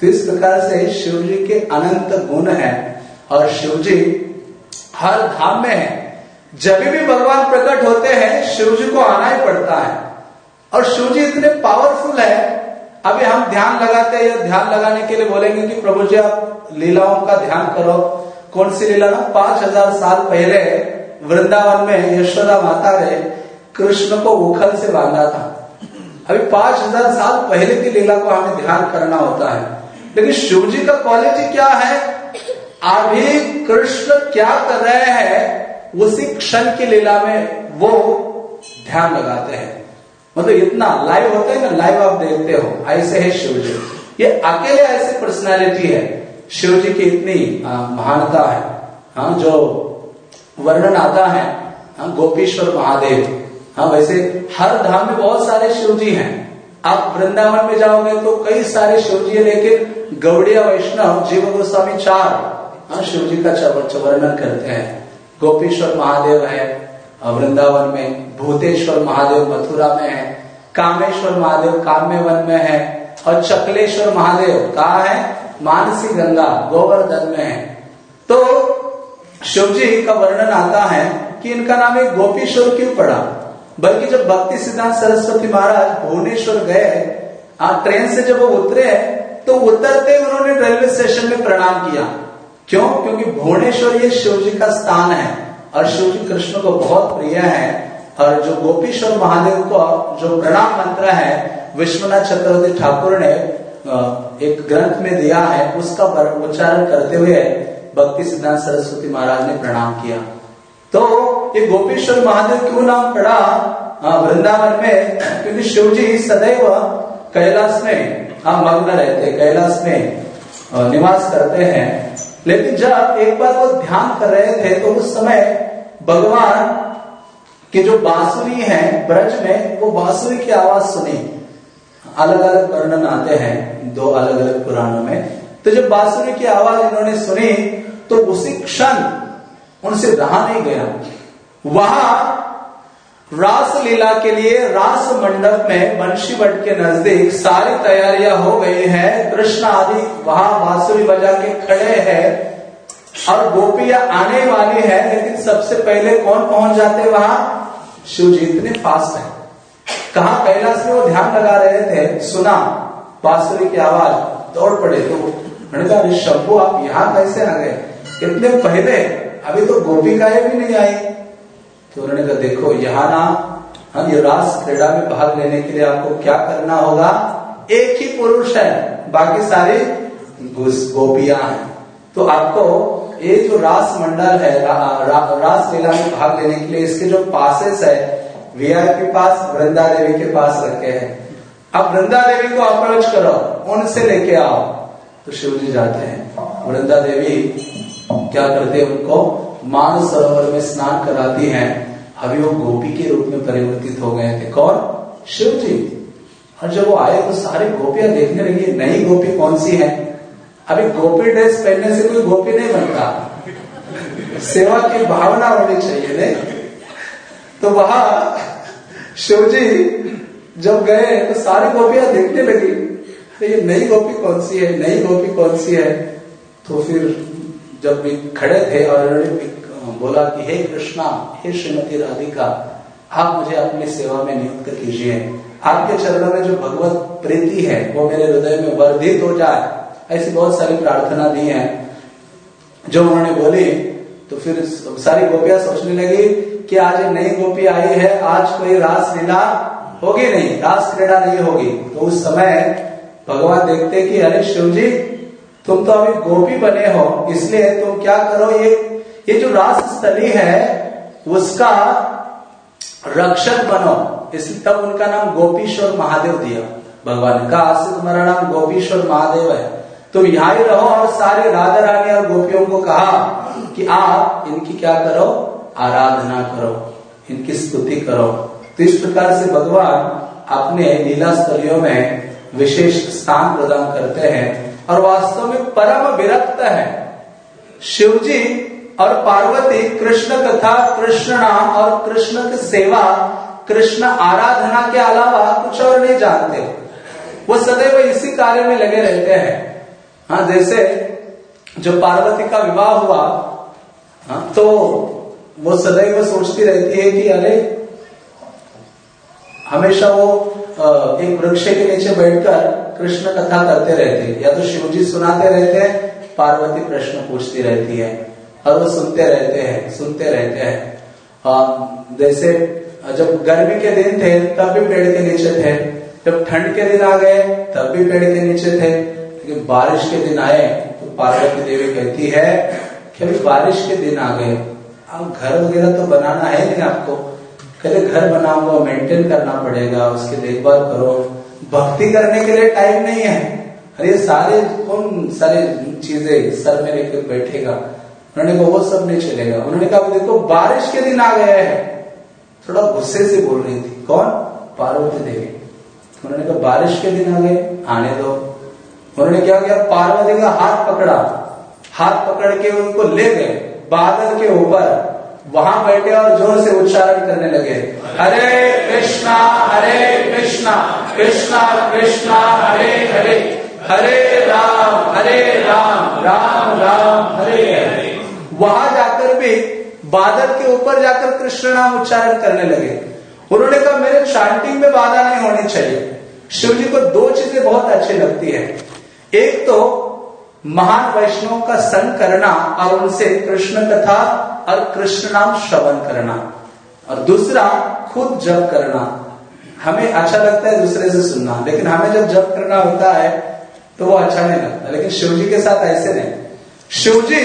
तो इस प्रकार से शिव जी के अनंत गुण है। और शिव जी हर धाम में है। जब भी भगवान प्रकट होते हैं शिव जी को आना ही पड़ता है। और शिव जी इतने पावरफुल है। अभी हम ध्यान लगाते हैं ध्यान लगाने के लिए बोलेंगे कि प्रभु जी, आप लीलाओं का ध्यान करो। कौन सी लीला ना? पाँच हज़ार साल पहले वृंदावन में यशोदा माता ने कृष्ण को उखल से बांधा था। अभी पाँच हज़ार साल पहले की लीला को हमें ध्यान करना होता है। लेकिन शिव जी का क्वालिटी क्या है? अभी कृष्ण क्या कर रहे हैं, उसी क्षण की लीला में वो ध्यान लगाते हैं। मतलब इतना लाइव होता है ना लाइव आप देखते हो, ऐसे है शिव जी। ये अकेले ऐसी पर्सनैलिटी है। शिव जी की इतनी महानता है। हाँ जो वर्णन आता है हाँ गोपीश्वर महादेव हाँ वैसे हर धाम में बहुत सारे शिव जी हैं। आप वृंदावन में जाओगे तो कई सारे शिव जी है, लेकिन गौड़िया, वैष्णव, जीव गोस्वामी चार हाँ शिव जी का वर्णन करते हैं। गोपीश्वर महादेव है वृंदावन में भूतेश्वर महादेव मथुरा में है, कामेश्वर महादेव काम्य वन में है, और चकलेश्वर महादेव कहा है? मानसी गंगा गोवर्धन में है। तो शिव जी का वर्णन आता है कि इनका नाम एक गोपीश्वर क्यों पड़ा? बल्कि जब भक्ति सिद्धांत सरस्वती महाराज भुवनेश्वर गए ट्रेन से जब वो उतरे तो उतरते उन्होंने रेलवे स्टेशन में प्रणाम किया। क्यों? क्योंकि भुवनेश्वर ये शिव जी का स्थान है, और शिव जी कृष्ण को बहुत प्रिय है, और जो गोपीश्वर महादेव को, जो प्रणाम मंत्र है, विश्वनाथ चक्रवर्ती ठाकुर ने एक ग्रंथ में दिया है, उसका उच्चारण करते हुए भक्ति सिद्धांत सरस्वती महाराज ने प्रणाम किया। तो ये गोपेश्वर महादेव क्यों नाम पड़ा वृंदावन में? क्योंकि शिव जी सदैव कैलाश में हम मग्न रहते, कैलाश में निवास करते हैं। लेकिन जब एक बार वो ध्यान कर रहे थे तो उस समय भगवान के जो बांसुरी है, ब्रज में, वो बांसुरी की आवाज़ सुनी। अलग अलग वर्णन आते हैं, दो अलग अलग पुराणों में। तो जब बांसुरी की आवाज़ इन्होंने सुनी तो उसी क्षण उनसे रहा नहीं गया। वहाँ रास लीला के लिए रास मंडप में बंशी भट्ट के नज़दीक सारी तैयारियाँ हो गई है। कृष्ण आदि वहाँ बांसुरी बजा के खड़े हैं और गोपियाँ आने वाली है, लेकिन सबसे पहले कौन पहुँच जाते वहाँ? शिव जी इतने फास्ट है। कहा कैलाश में वो ध्यान लगा रहे थे सुना बांसुरी की आवाज़ दौड़ पड़े तो। मैंने आप यहाँ कैसे आ गए? इतने पहले? अभी तो गोपिकाएँ भी नहीं आई। तो उन्होंने कहा देखो यहाँ ना हम ये रास क्रीड़ा में भाग लेने के लिए आपको क्या करना होगा? एक ही पुरुष है बाकी सारे गोपियाँ हैं। तो आपको ये जो रास मंडल है रा, रा, रास लीला में भाग लेने के लिए इसके जो पासेस है वीआईपी पास, वृंदा देवी के पास रखे हैं। अब वृंदा देवी को अप्रोच करो, उनसे लेके आओ। तो शिव जी जाते हैं। वृंदा देवी, क्या करते हैं उनको? मान सरोवर में स्नान कराती हैं। अभी वो गोपी के रूप में परिवर्तित हो गए थे कौन शिव जी और जब वो आए तो सारी गोपियाँ देखने लगी, नई गोपी कौन सी है? अभी गोपी ड्रेस पहनने से कोई गोपी नहीं बनता। सेवा की भावना होनी चाहिए, नहीं? तो वहाँ शिव जी जब गए तो सारी गोपियाँ देखने लगी। तो ये नई गोपी कौन सी है? नई गोपी कौन सी है? तो फिर जब भी खड़े थे और बोला कि, हे कृष्णा, हे श्रीमती राधिका, आप मुझे अपनी सेवा में नियुक्त कीजिए। आपके चरणों में जो भगवत प्रीति है, वो मेरे हृदय में वर्धित हो जाए। ऐसी बहुत सारी प्रार्थना दी है। जो उन्होंने बोली तो फिर सारी गोपियाँ सोचने लगी कि आज नई गोपी आई है, आज कोई रास लीला होगी नहीं रास क्रीड़ा नहीं होगी। तो उस समय भगवान देखते कि, अरे शिव जी, तुम तो अभी गोपी बने हो, इसलिए तुम क्या करो ये? ये जो रास स्थली है, उसका रक्षक बनो। इसलिए तब उनका नाम गोपीश्वर महादेव दिया। भगवान का आज से तुम्हारा नाम गोपीश्वर महादेव है। तुम यहाँ ही रहो और सारे राधा रानी और गोपियों को कहा कि आप इनकी क्या करो? आराधना करो, इनकी स्तुति करो। तो इस प्रकार से भगवान अपने लीला स्थलियों में विशेष स्थान प्रदान करते हैं और वास्तव में परम विरक्त है। शिव जी और पार्वती कृष्ण कथा कृष्ण नाम और कृष्ण की सेवा, कृष्ण आराधना के अलावा कुछ और नहीं जानते। वो सदैव इसी कार्य में लगे रहते हैं। हाँ जैसे जो पार्वती का विवाह हुआ हाँ? तो वो सदैव सोचती रहती है कि अरे, हमेशा वो एक वृक्ष के नीचे बैठकर कृष्ण कथा करते रहते हैं। या तो शिव जी सुनाते रहते हैं, पार्वती प्रश्न पूछती रहती है, और वो सुनते रहते हैं, सुनते रहते हैं। जैसे, जब गर्मी के दिन थे, तब भी पेड़ के नीचे थे। जब ठंड के दिन आ गए, तब भी पेड़ के नीचे थे। लेकिन बारिश के दिन आए तो पार्वती देवी कहती है कि अभी बारिश के दिन आ गए। अब घर वगैरह तो बनाना है नहीं आपको। कहते घर बनाऊँगा मेंटेन करना पड़ेगा, उसकी देखभाल करो। भक्ति करने के लिए टाइम नहीं है। अरे सारे, कौन सारे चीज़ें सर में लेकर बैठेगा? उन्होंने कहा, वो सब नहीं चलेगा। उन्होंने कहा देखो, बारिश के दिन आ गए हैं। थोड़ा गुस्से से बोल रही थी। कौन? पार्वती देवी। उन्होंने कहा, बारिश के दिन आ गए, आने दो। उन्होंने क्या किया? पार्वती का हाथ पकड़ा। हाथ पकड़ के उनको ले गए, बादल के ऊपर, वहाँ बैठे और ज़ोर से उच्चारण करने लगे। हरे कृष्णा हरे कृष्णा कृष्णा कृष्णा, हरे हरे हरे राम हरे राम राम राम, हरे हरे। वहाँ जाकर भी बादल के ऊपर जाकर कृष्ण नाम उच्चारण करने लगे। उन्होंने कहा, मेरे चांटिंग में बाधा नहीं होनी चाहिए। शिव जी को दो चीज़ें बहुत अच्छी लगती है। एक तो महान वैष्णव का संग करना और उनसे कृष्ण कथा और कृष्ण नाम श्रवण करना और दूसरा, खुद जप करना। हमें अच्छा लगता है दूसरे से सुनना, लेकिन हमें जब जप करना होता है तो वो अच्छा नहीं लगता। लेकिन शिव जी के साथ ऐसे नहीं। शिव जी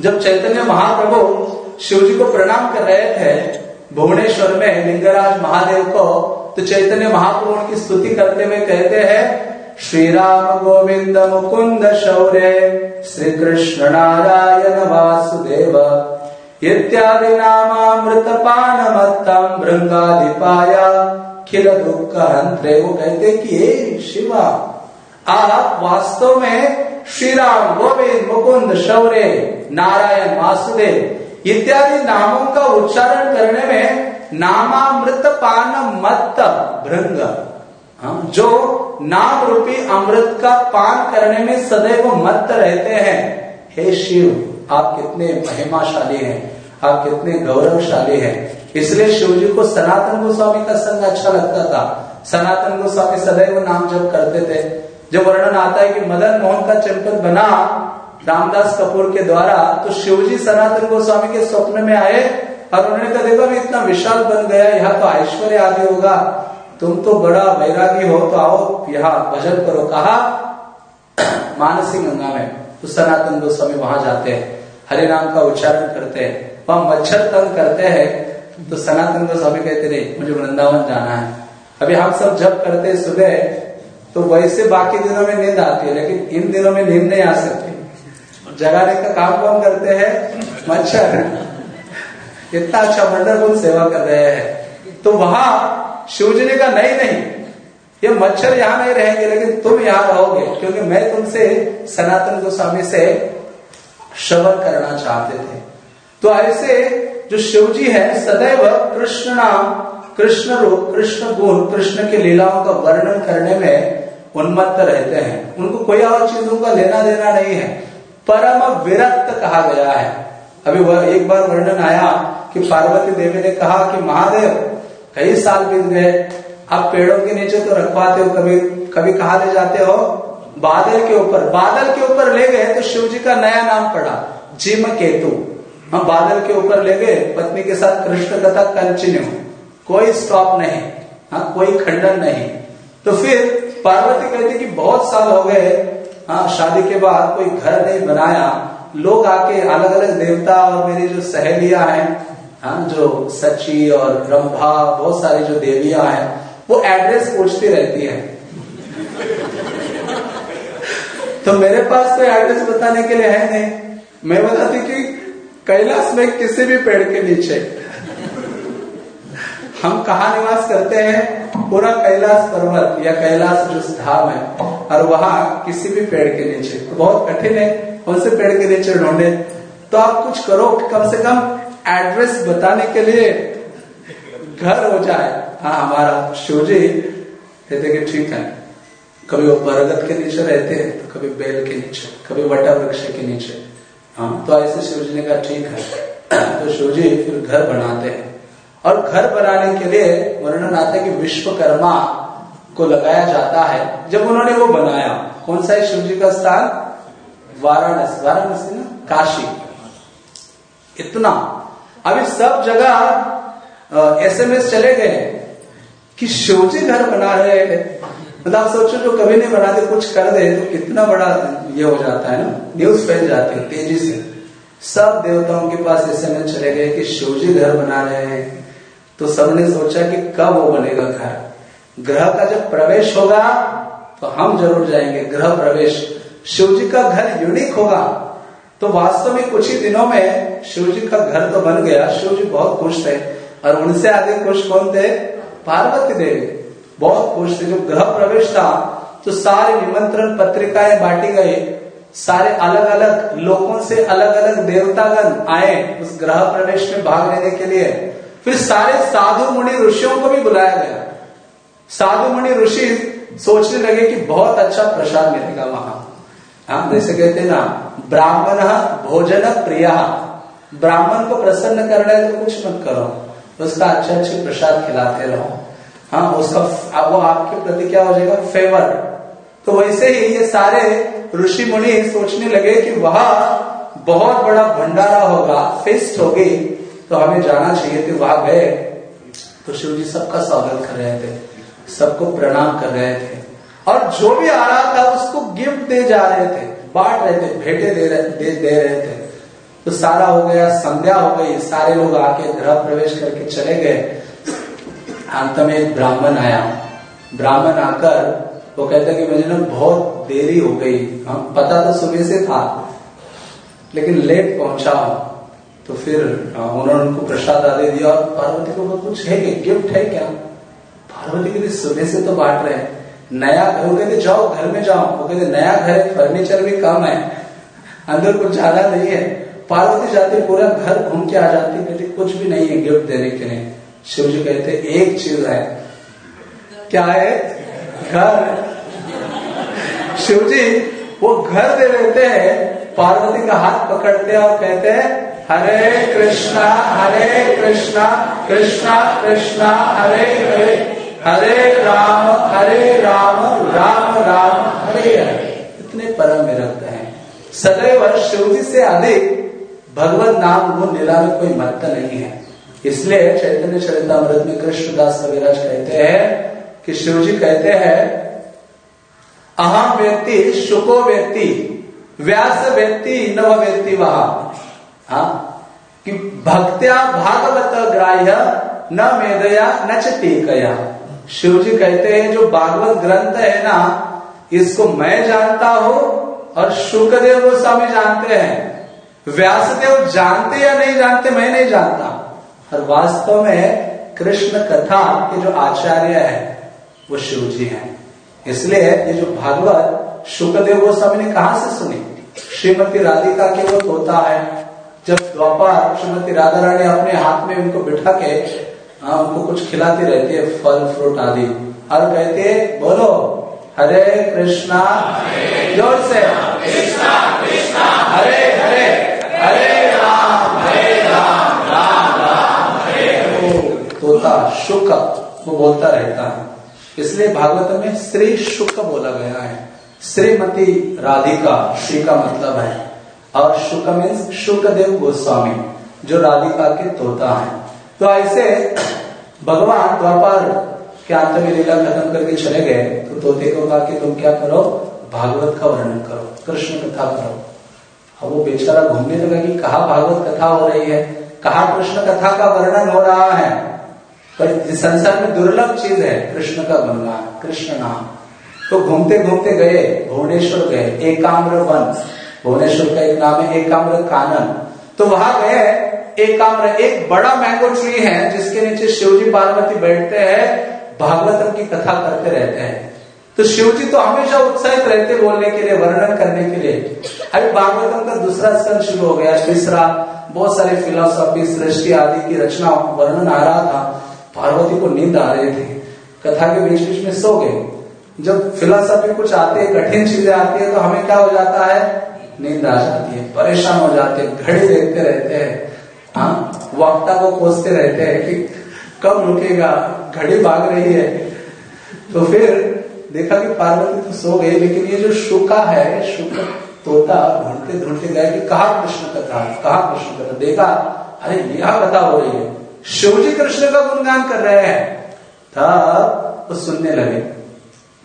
जब चैतन्य महाप्रभु शिव जी को प्रणाम कर रहे थे, भुवनेश्वर में लिंगराज महादेव को तो चैतन्य महाप्रभु की स्तुति करते हुए कहते हैं श्री राम गोविंद मुकुंद शौर्य श्री कृष्ण नारायण वासुदेव इत्यादि नामामृत पान मत्तम भृंगाधिपाया खिल दुख हंत्रे वो कहते कि हे शिवा। आप वास्तव में श्री राम गोविंद मुकुंद शौर्य नारायण वासुदेव, इत्यादि नामों का उच्चारण करने में नामामृत पान मत भृंग। जो नाम रूपी अमृत का पान करने में सदैव मत रहते हैं। हे शिव, आप कितने महिमाशाली हैं, आप कितने गौरवशाली हैं। इसलिए शिव जी को सनातन गोस्वामी का संग अच्छा लगता था। सनातन गोस्वामी सदैव नाम जप करते थे। जो वर्णन आता है कि मदन मोहन का चंपक बना रामदास कपूर के द्वारा तो शिवजी सनातन गोस्वामी के स्वप्न में आए और उन्होंने कहा, देखो, अभी इतना विशाल बन गया, यहाँ तो ऐश्वर्य आदि होगा। तुम तो बड़ा वैरागी हो तो आओ, यहाँ भजन करो। कहा, मानसी गंगा में। तो सनातन गोस्वामी वहाँ जाते हैं, हरे नाम का उच्चारण करते हैं। वहाँ मच्छर तंग करते हैं तो सनातन गोस्वामी कहते, नहीं, मुझे वृंदावन जाना है। अभी हम सब जब करते हैं सुबह तो वैसे बाकी दिनों में नींद आती है, लेकिन इन दिनों में नींद नहीं आ सकती। जगाने का काम कौन करते हैं? मच्छर। इतना अच्छा वंडरफुल सेवा कर रहे हैं? तो वहाँ शिवजी ने कहा नहीं नहीं। ये मच्छर यहाँ नहीं रहेंगे, लेकिन तुम यहाँ रहोगे, क्योंकि मैं तुमसे, सनातन गोस्वामी से श्रवण करना चाहते थे। तो ऐसे जो शिवजी है, सदैव कृष्ण नाम, कृष्ण रूप, कृष्ण गुण, कृष्ण के लीलाओं का वर्णन करने में उन्मत्त रहते हैं। उनको कोई और चीज़ों का लेना देना नहीं है। परम विरक्त कहा गया है। अभी वह एक बार वर्णन आया कि पार्वती देवी ने कहा कि महादेव कई साल बीत गए। आप पेड़ों के नीचे तो रखवाते हो, कभी कभी कहा ले जाते हो, बादल के ऊपर। बादल के ऊपर ले गए तो शिव जी का नया नाम पड़ा, जिम केतु। हम बादल के ऊपर ले गए, पत्नी के साथ कृष्ण कथा कंटिन्यू। कोई स्टॉप नहीं हाँ कोई खंडन नहीं। तो फिर पार्वती कहती कि बहुत साल हो गए हाँ शादी के बाद कोई घर नहीं बनाया। लोग आके अलग अलग देवता और मेरी जो सहेलियाँ हैं हाँ जो सची और रंभा बहुत सारी जो देवियाँ हैं, वो एड्रेस पूछती रहती है। तो मेरे पास कोई एड्रेस बताने के लिए है नहीं। मैं बताती कि कैलाश में किसी भी पेड़ के नीचे, हम कहा निवास करते हैं? पूरा कैलाश पर्वत या कैलाश जो धाम है, और वहाँ किसी भी पेड़ के नीचे। तो बहुत कठिन है, कौन से पेड़ के नीचे ढूंढे? तो आप कुछ करो कम से कम एड्रेस बताने के लिए घर हो जाए। हाँ हमारा शिवजी कहते कि ठीक है। कभी वो बरगद के नीचे रहते हैं तो कभी बेल के नीचे, कभी वटा वृक्ष के नीचे। हाँ तो ऐसे शिव जी ने कहा, ठीक है। तो शिव जी फिर घर बनाते हैं। और घर बनाने के लिए वर्णन आता है कि विश्वकर्मा को लगाया जाता है। जब उन्होंने वो बनाया, कौन सा है शिवजी का स्थान? वाराणसी। वाराणसी ना? काशी। इतना अभी सब जगह एसएमएस चले गए कि शिवजी घर बना रहे हैं। मतलब सोचो, जो कभी नहीं बनाते कुछ कर दे तो कितना बड़ा ये हो जाता है ना? न्यूज़ फैल जाती है तेज़ी से। सब देवताओं के पास एसएमएस चले गए कि शिवजी घर बना रहे हैं। तो सबने सोचा कि कब वो बनेगा घर? ग्रह का जब प्रवेश होगा तो हम ज़रूर जाएँगे। ग्रह प्रवेश। शिव जी का घर यूनिक होगा। तो वास्तव में कुछ ही दिनों में शिव जी का घर तो बन गया। शिव जी बहुत खुश थे। और उनसे आगे खुश कौन थे? पार्वती देवी। बहुत खुश थे। जो ग्रह प्रवेश था तो सारे निमंत्रण पत्रिकाएँ बांटी गई। सारे अलग अलग लोगों से अलग अलग देवतागण आए उस ग्रह प्रवेश में भाग लेने के लिए। फिर सारे साधु मुनि ऋषियों को भी बुलाया गया। साधु मुनि ऋषि सोचने लगे कि बहुत अच्छा प्रसाद मिलेगा वहाँ। हाँ जैसे कहते हैं ना, ब्राह्मण भोजन प्रिय। ब्राह्मण को प्रसन्न करना है तो कुछ मत करो। उसका अच्छे अच्छे प्रसाद खिलाते रहो। हाँ उसका वो आपके प्रति क्या हो जाएगा? फेवर। तो वैसे ही ये सारे ऋषि मुनि सोचने लगे कि वह बहुत बड़ा भंडारा होगा फेस्ट होगी। तो हमें जाना चाहिए थे वहाँ गए। तो शिव जी सबका स्वागत कर रहे थे। सबको प्रणाम कर रहे थे। और जो भी आ रहा था उसको गिफ्ट दे जा रहे थे बांट रहे थे भेटे दे रहे दे, दे रहे थे। तो सारा हो गया संध्या हो गई सारे लोग आके गृह प्रवेश करके चले गए। अंत में एक ब्राह्मण आया ब्राह्मण आकर वो कहता कि मुझे ना बहुत देरी हो गई। हम पता तो सुबह से था लेकिन लेट पहुँचा तो फिर उन्होंने उनको प्रसाद आदि दिया और पार्वती को कुछ है क्या? गिफ्ट है क्या? पार्वती कहते सुबह से तो बांट रहे हैं। नया घर, वो कहते, जाओ, घर में जाओ। वो कहते, नया घर फर्नीचर भी कम है। अंदर कुछ ज़्यादा नहीं है। पार्वती जाती, पूरा घर घूम के आ जाती, कहती, कुछ भी नहीं है गिफ्ट देने के लिए। शिव जी कहते, एक चीज़ है। क्या है? घर। शिव जी, वो घर दे देते हैं, पार्वती का हाथ पकड़ते हैं और कहते हैं, हरे कृष्णा हरे कृष्णा कृष्णा कृष्णा, हरे हरे हरे राम हरे राम राम राम, हरे हरे। इतने परम विरक्त हैं। सदैव शिव जी से अधिक भगवत नाम वो नीला में कोई महत्व नहीं है। इसलिए चैतन्य चरितमृत में कृष्णदास कविराज कहते हैं कि शिव जी कहते हैं, अहम व्यक्ति शुको व्यक्ति, व्यास व्यक्ति नव व्यक्ति वहा। हाँ? कि भक्त्या भागवत ग्राह्य न मेदया न टीकया। शिव जी कहते हैं, जो भागवत ग्रंथ है ना, इसको मैं जानता हूँ और शुक्रदेव गोस्वामी जानते हैं। व्यासदेव जानते या नहीं जानते, मैं नहीं जानता। और वास्तव में कृष्ण कथा के जो आचार्य है, वो शिव जी हैं। इसलिए ये जो भागवत शुक्रदेव गोस्वामी ने कहा से सुनी? श्रीमती राधिका के वो तोता है, जब द्वापर श्रीमती राधा रानी अपने हाथ में उनको बिठा के हाँ उनको कुछ खिलाती रहती है, फल फ्रूट आदि। और कहते बोलो, हरे कृष्णा, ज़ोर से। कृष्णा कृष्णा हरे हरे हरे राम हरे राम राम राम, हरे तोता शुक वो बोलता रहता है। इसलिए भागवत में श्री शुक बोला गया है। श्रीमती राधिका श्री का मतलब है। और शुक मीन्स शुकदेव गोस्वामी, जो राधिका के तोता है। तो ऐसे भगवान द्वापर के अंत में लीला खत्म करके चले गए तो तोते को कहा कि तुम क्या करो? भागवत का वर्णन करो, कृष्ण कथा करो। अब वो बेचारा घूमने लगा कि कहा भागवत कथा हो रही है? कहा कृष्ण कथा का वर्णन हो रहा है? पर संसार में दुर्लभ चीज़ है, कृष्ण का गुणगान कृष्ण नाम। तो घूमते घूमते गए, भुवनेश्वर गए, एकाम्र वन भुवनेश्वर का एक नाम है एकाम्र कानन। तो वहाँ गए एक काम एक बड़ा मैंगो ट्री है, जिसके नीचे शिवजी पार्वती बैठते हैं भागवतम की कथा करते रहते हैं। तो शिवजी तो हमेशा उत्साहित रहते बोलने के लिए, वर्णन करने के लिए। अभी भागवतम का दूसरा स्तर शुरू हो गया, तीसरा। बहुत सारे फिलोसॉफी सृष्टि आदि की रचना वर्णन आ रहा था। पार्वती को नींद आ रही थी। कथा के बीच बीच में सो गए। जब फिलोसॉफी कुछ आते हैं कठिन चीज़ें आती है तो हमें क्या हो जाता है? नींद आ जाती है, परेशान हो जाते हैं, घड़ी देखते रहते हैं हाँ वक्ता को कोसते रहते हैं कि कब रुकेगा घड़ी भाग रही है। तो फिर देखा कि पार्वती तो सो गई, लेकिन ये जो शुका है शुक तोता ढूंढते ढूंढते गए कि कहा कृष्ण कथा कहा कृष्ण कथा देखा, अरे, यह कथा हो रही है। शिव जी कृष्ण का गुणगान कर रहे हैं। तब वो सुनने लगे।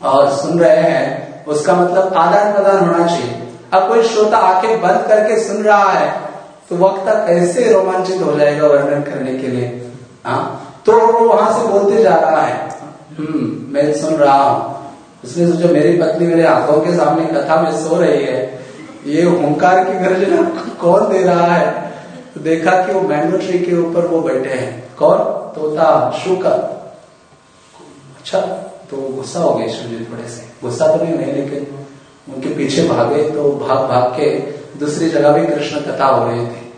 और सुन रहे हैं, उसका मतलब आदान प्रदान होना चाहिए। अब कोई श्रोता आँखें बंद करके सुन रहा है तो वक्ता कैसे रोमांचित हो जाएगा वर्णन करने के लिए। हाँ? तो वो वहाँ से बोलते जा रहा है हम्म मैं सुन रहा हूँ। उसने सोचा, मेरी पत्नी मेरे आँखों के सामने कथा में सो रही है। ये हुंकार की गर्जना कौन दे रहा है? तो देखा कि वो मैंगो ट्री के ऊपर वो बैठे हैं। कौन? तोता, शुकर। अच्छा तो गुस्सा हो गया शिव जी थोड़े से। गुस्सा तो नहीं लेकिन उनके पीछे भागे तो भाग भाग के दूसरी जगह भी कृष्ण कथा हो रही थी।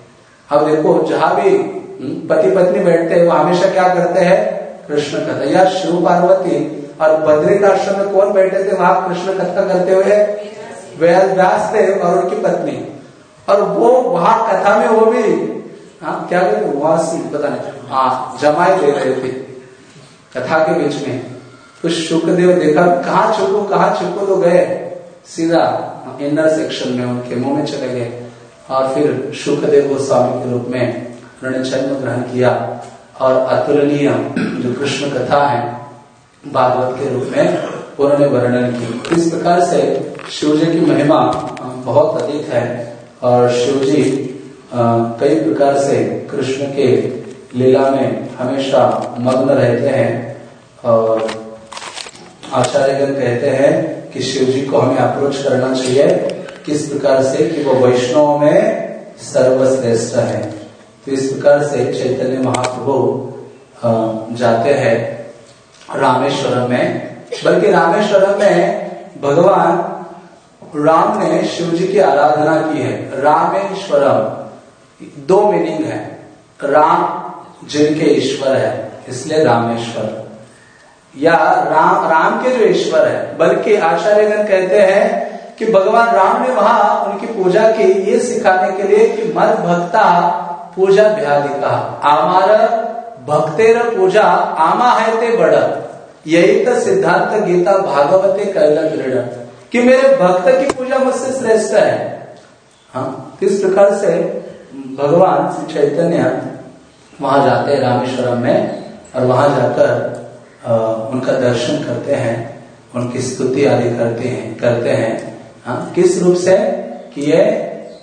अब देखो जहाँ भी हम्म, पति पत्नी बैठते हैं वो हमेशा क्या करते हैं? कृष्ण कथा। या शिव पार्वती और बद्रिकाश्रम में कौन बैठे थे? वहाँ कृष्ण कथा करते हुए वेद व्यास थे और उनकी पत्नी। और वो वहाँ कथा में वो भी हाँ क्या कहते वहाँ पता नहीं हाँ जमाए दे रहे थे कथा के बीच में। तो शुक्रदेव देखा कहा छुपो कहा छुपू तो गए। सीधा इनर सेक्शन में उनके मुँह में चले गए और फिर शुक्रदेव गोस्वामी के रूप में उन्होंने जन्म ग्रहण किया। और अतुलनीय जो कृष्ण कथा है, भागवत के रूप में उन्होंने वर्णन की। इस प्रकार से शिव जी की महिमा बहुत अधिक है और शिव जी कई प्रकार से कृष्ण के लीला में हमेशा मग्न रहते हैं और आचार्यगण कहते हैं कि शिव जी को हमें अप्रोच करना चाहिए किस प्रकार से कि वो वैष्णव में सर्वश्रेष्ठ है। तो इस प्रकार से चैतन्य महाप्रभु जाते हैं रामेश्वरम में। बल्कि रामेश्वरम में भगवान राम ने शिव जी की आराधना की है। रामेश्वरम, दो मीनिंग है। राम जिनके ईश्वर है, इसलिए रामेश्वर। या राम राम के जो ईश्वर है, बल्कि आचार्यगण कहते हैं कि भगवान राम ने वहाँ उनकी पूजा की, ये सिखाने के लिए कि मत भक्ता पूजा भ्यादिका। आमार भक्तेर पूजा, आमा है ते बड़। यही तो सिद्धांत गीता भागवते कैल दृढ़। कि मेरे भक्त की पूजा मुझसे श्रेष्ठ है। हाँ किस प्रकार से भगवान श्री चैतन्य वहाँ जाते रामेश्वरम में और वहाँ जाकर उनका दर्शन करते हैं उनकी स्तुति आदि करते हैं करते हैं। हाँ किस रूप से? कि ये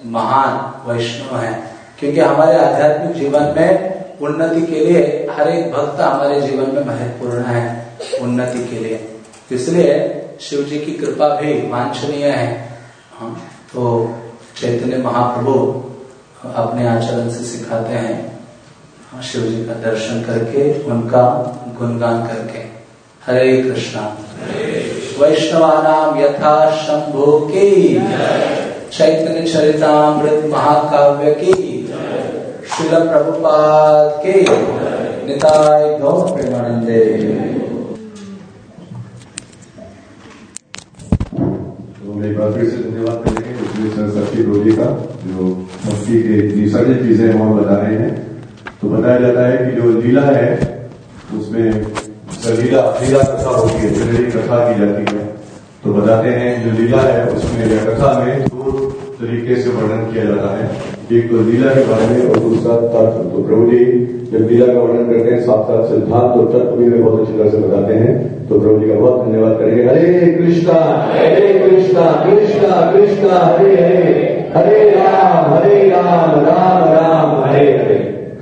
महान वैष्णव है। क्योंकि हमारे आध्यात्मिक जीवन में उन्नति के लिए हर एक भक्त हमारे जीवन में महत्वपूर्ण है उन्नति के लिए। इसलिए शिव जी की कृपा भी वांछनीय है। हाँ तो चैतन्य महाप्रभु अपने आचरण से सिखाते हैं हाँ, शिव जी का दर्शन करके उनका गुणगान करके। हरे कृष्णा। वैष्णवानाम यथा शंभो की। चैतन्य चरितामृत महाकाव्य की। शिल प्रभुपाद के। निताय गौ प्रेमानंदे। तो एक बार फिर से धन्यवाद करेंगे उसमें सरस्वती रोजी का, जो भक्ति के इतनी सरल चीज़ें वहाँ बता रहे हैं। तो बताया जाता है कि जो लीला है उसमें लीला लीला कथा होती है जनरली कथा की जाती है तो बताते हैं जो लीला है, उसमें या कथा में दो तरीके से वर्णन किया जाता है। एक तो लीला के बारे में और दूसरा तत्व तो प्रभु जी, जब लीला का वर्णन करते हैं साथ साथ सिद्धांत और तत्व भी बहुत अच्छी तरह से बताते हैं तो प्रभु जी का बहुत धन्यवाद करेंगे। हरे कृष्णा हरे कृष्णा कृष्णा कृष्णा, हरे हरे हरे राम हरे राम राम राम, हरे हरे।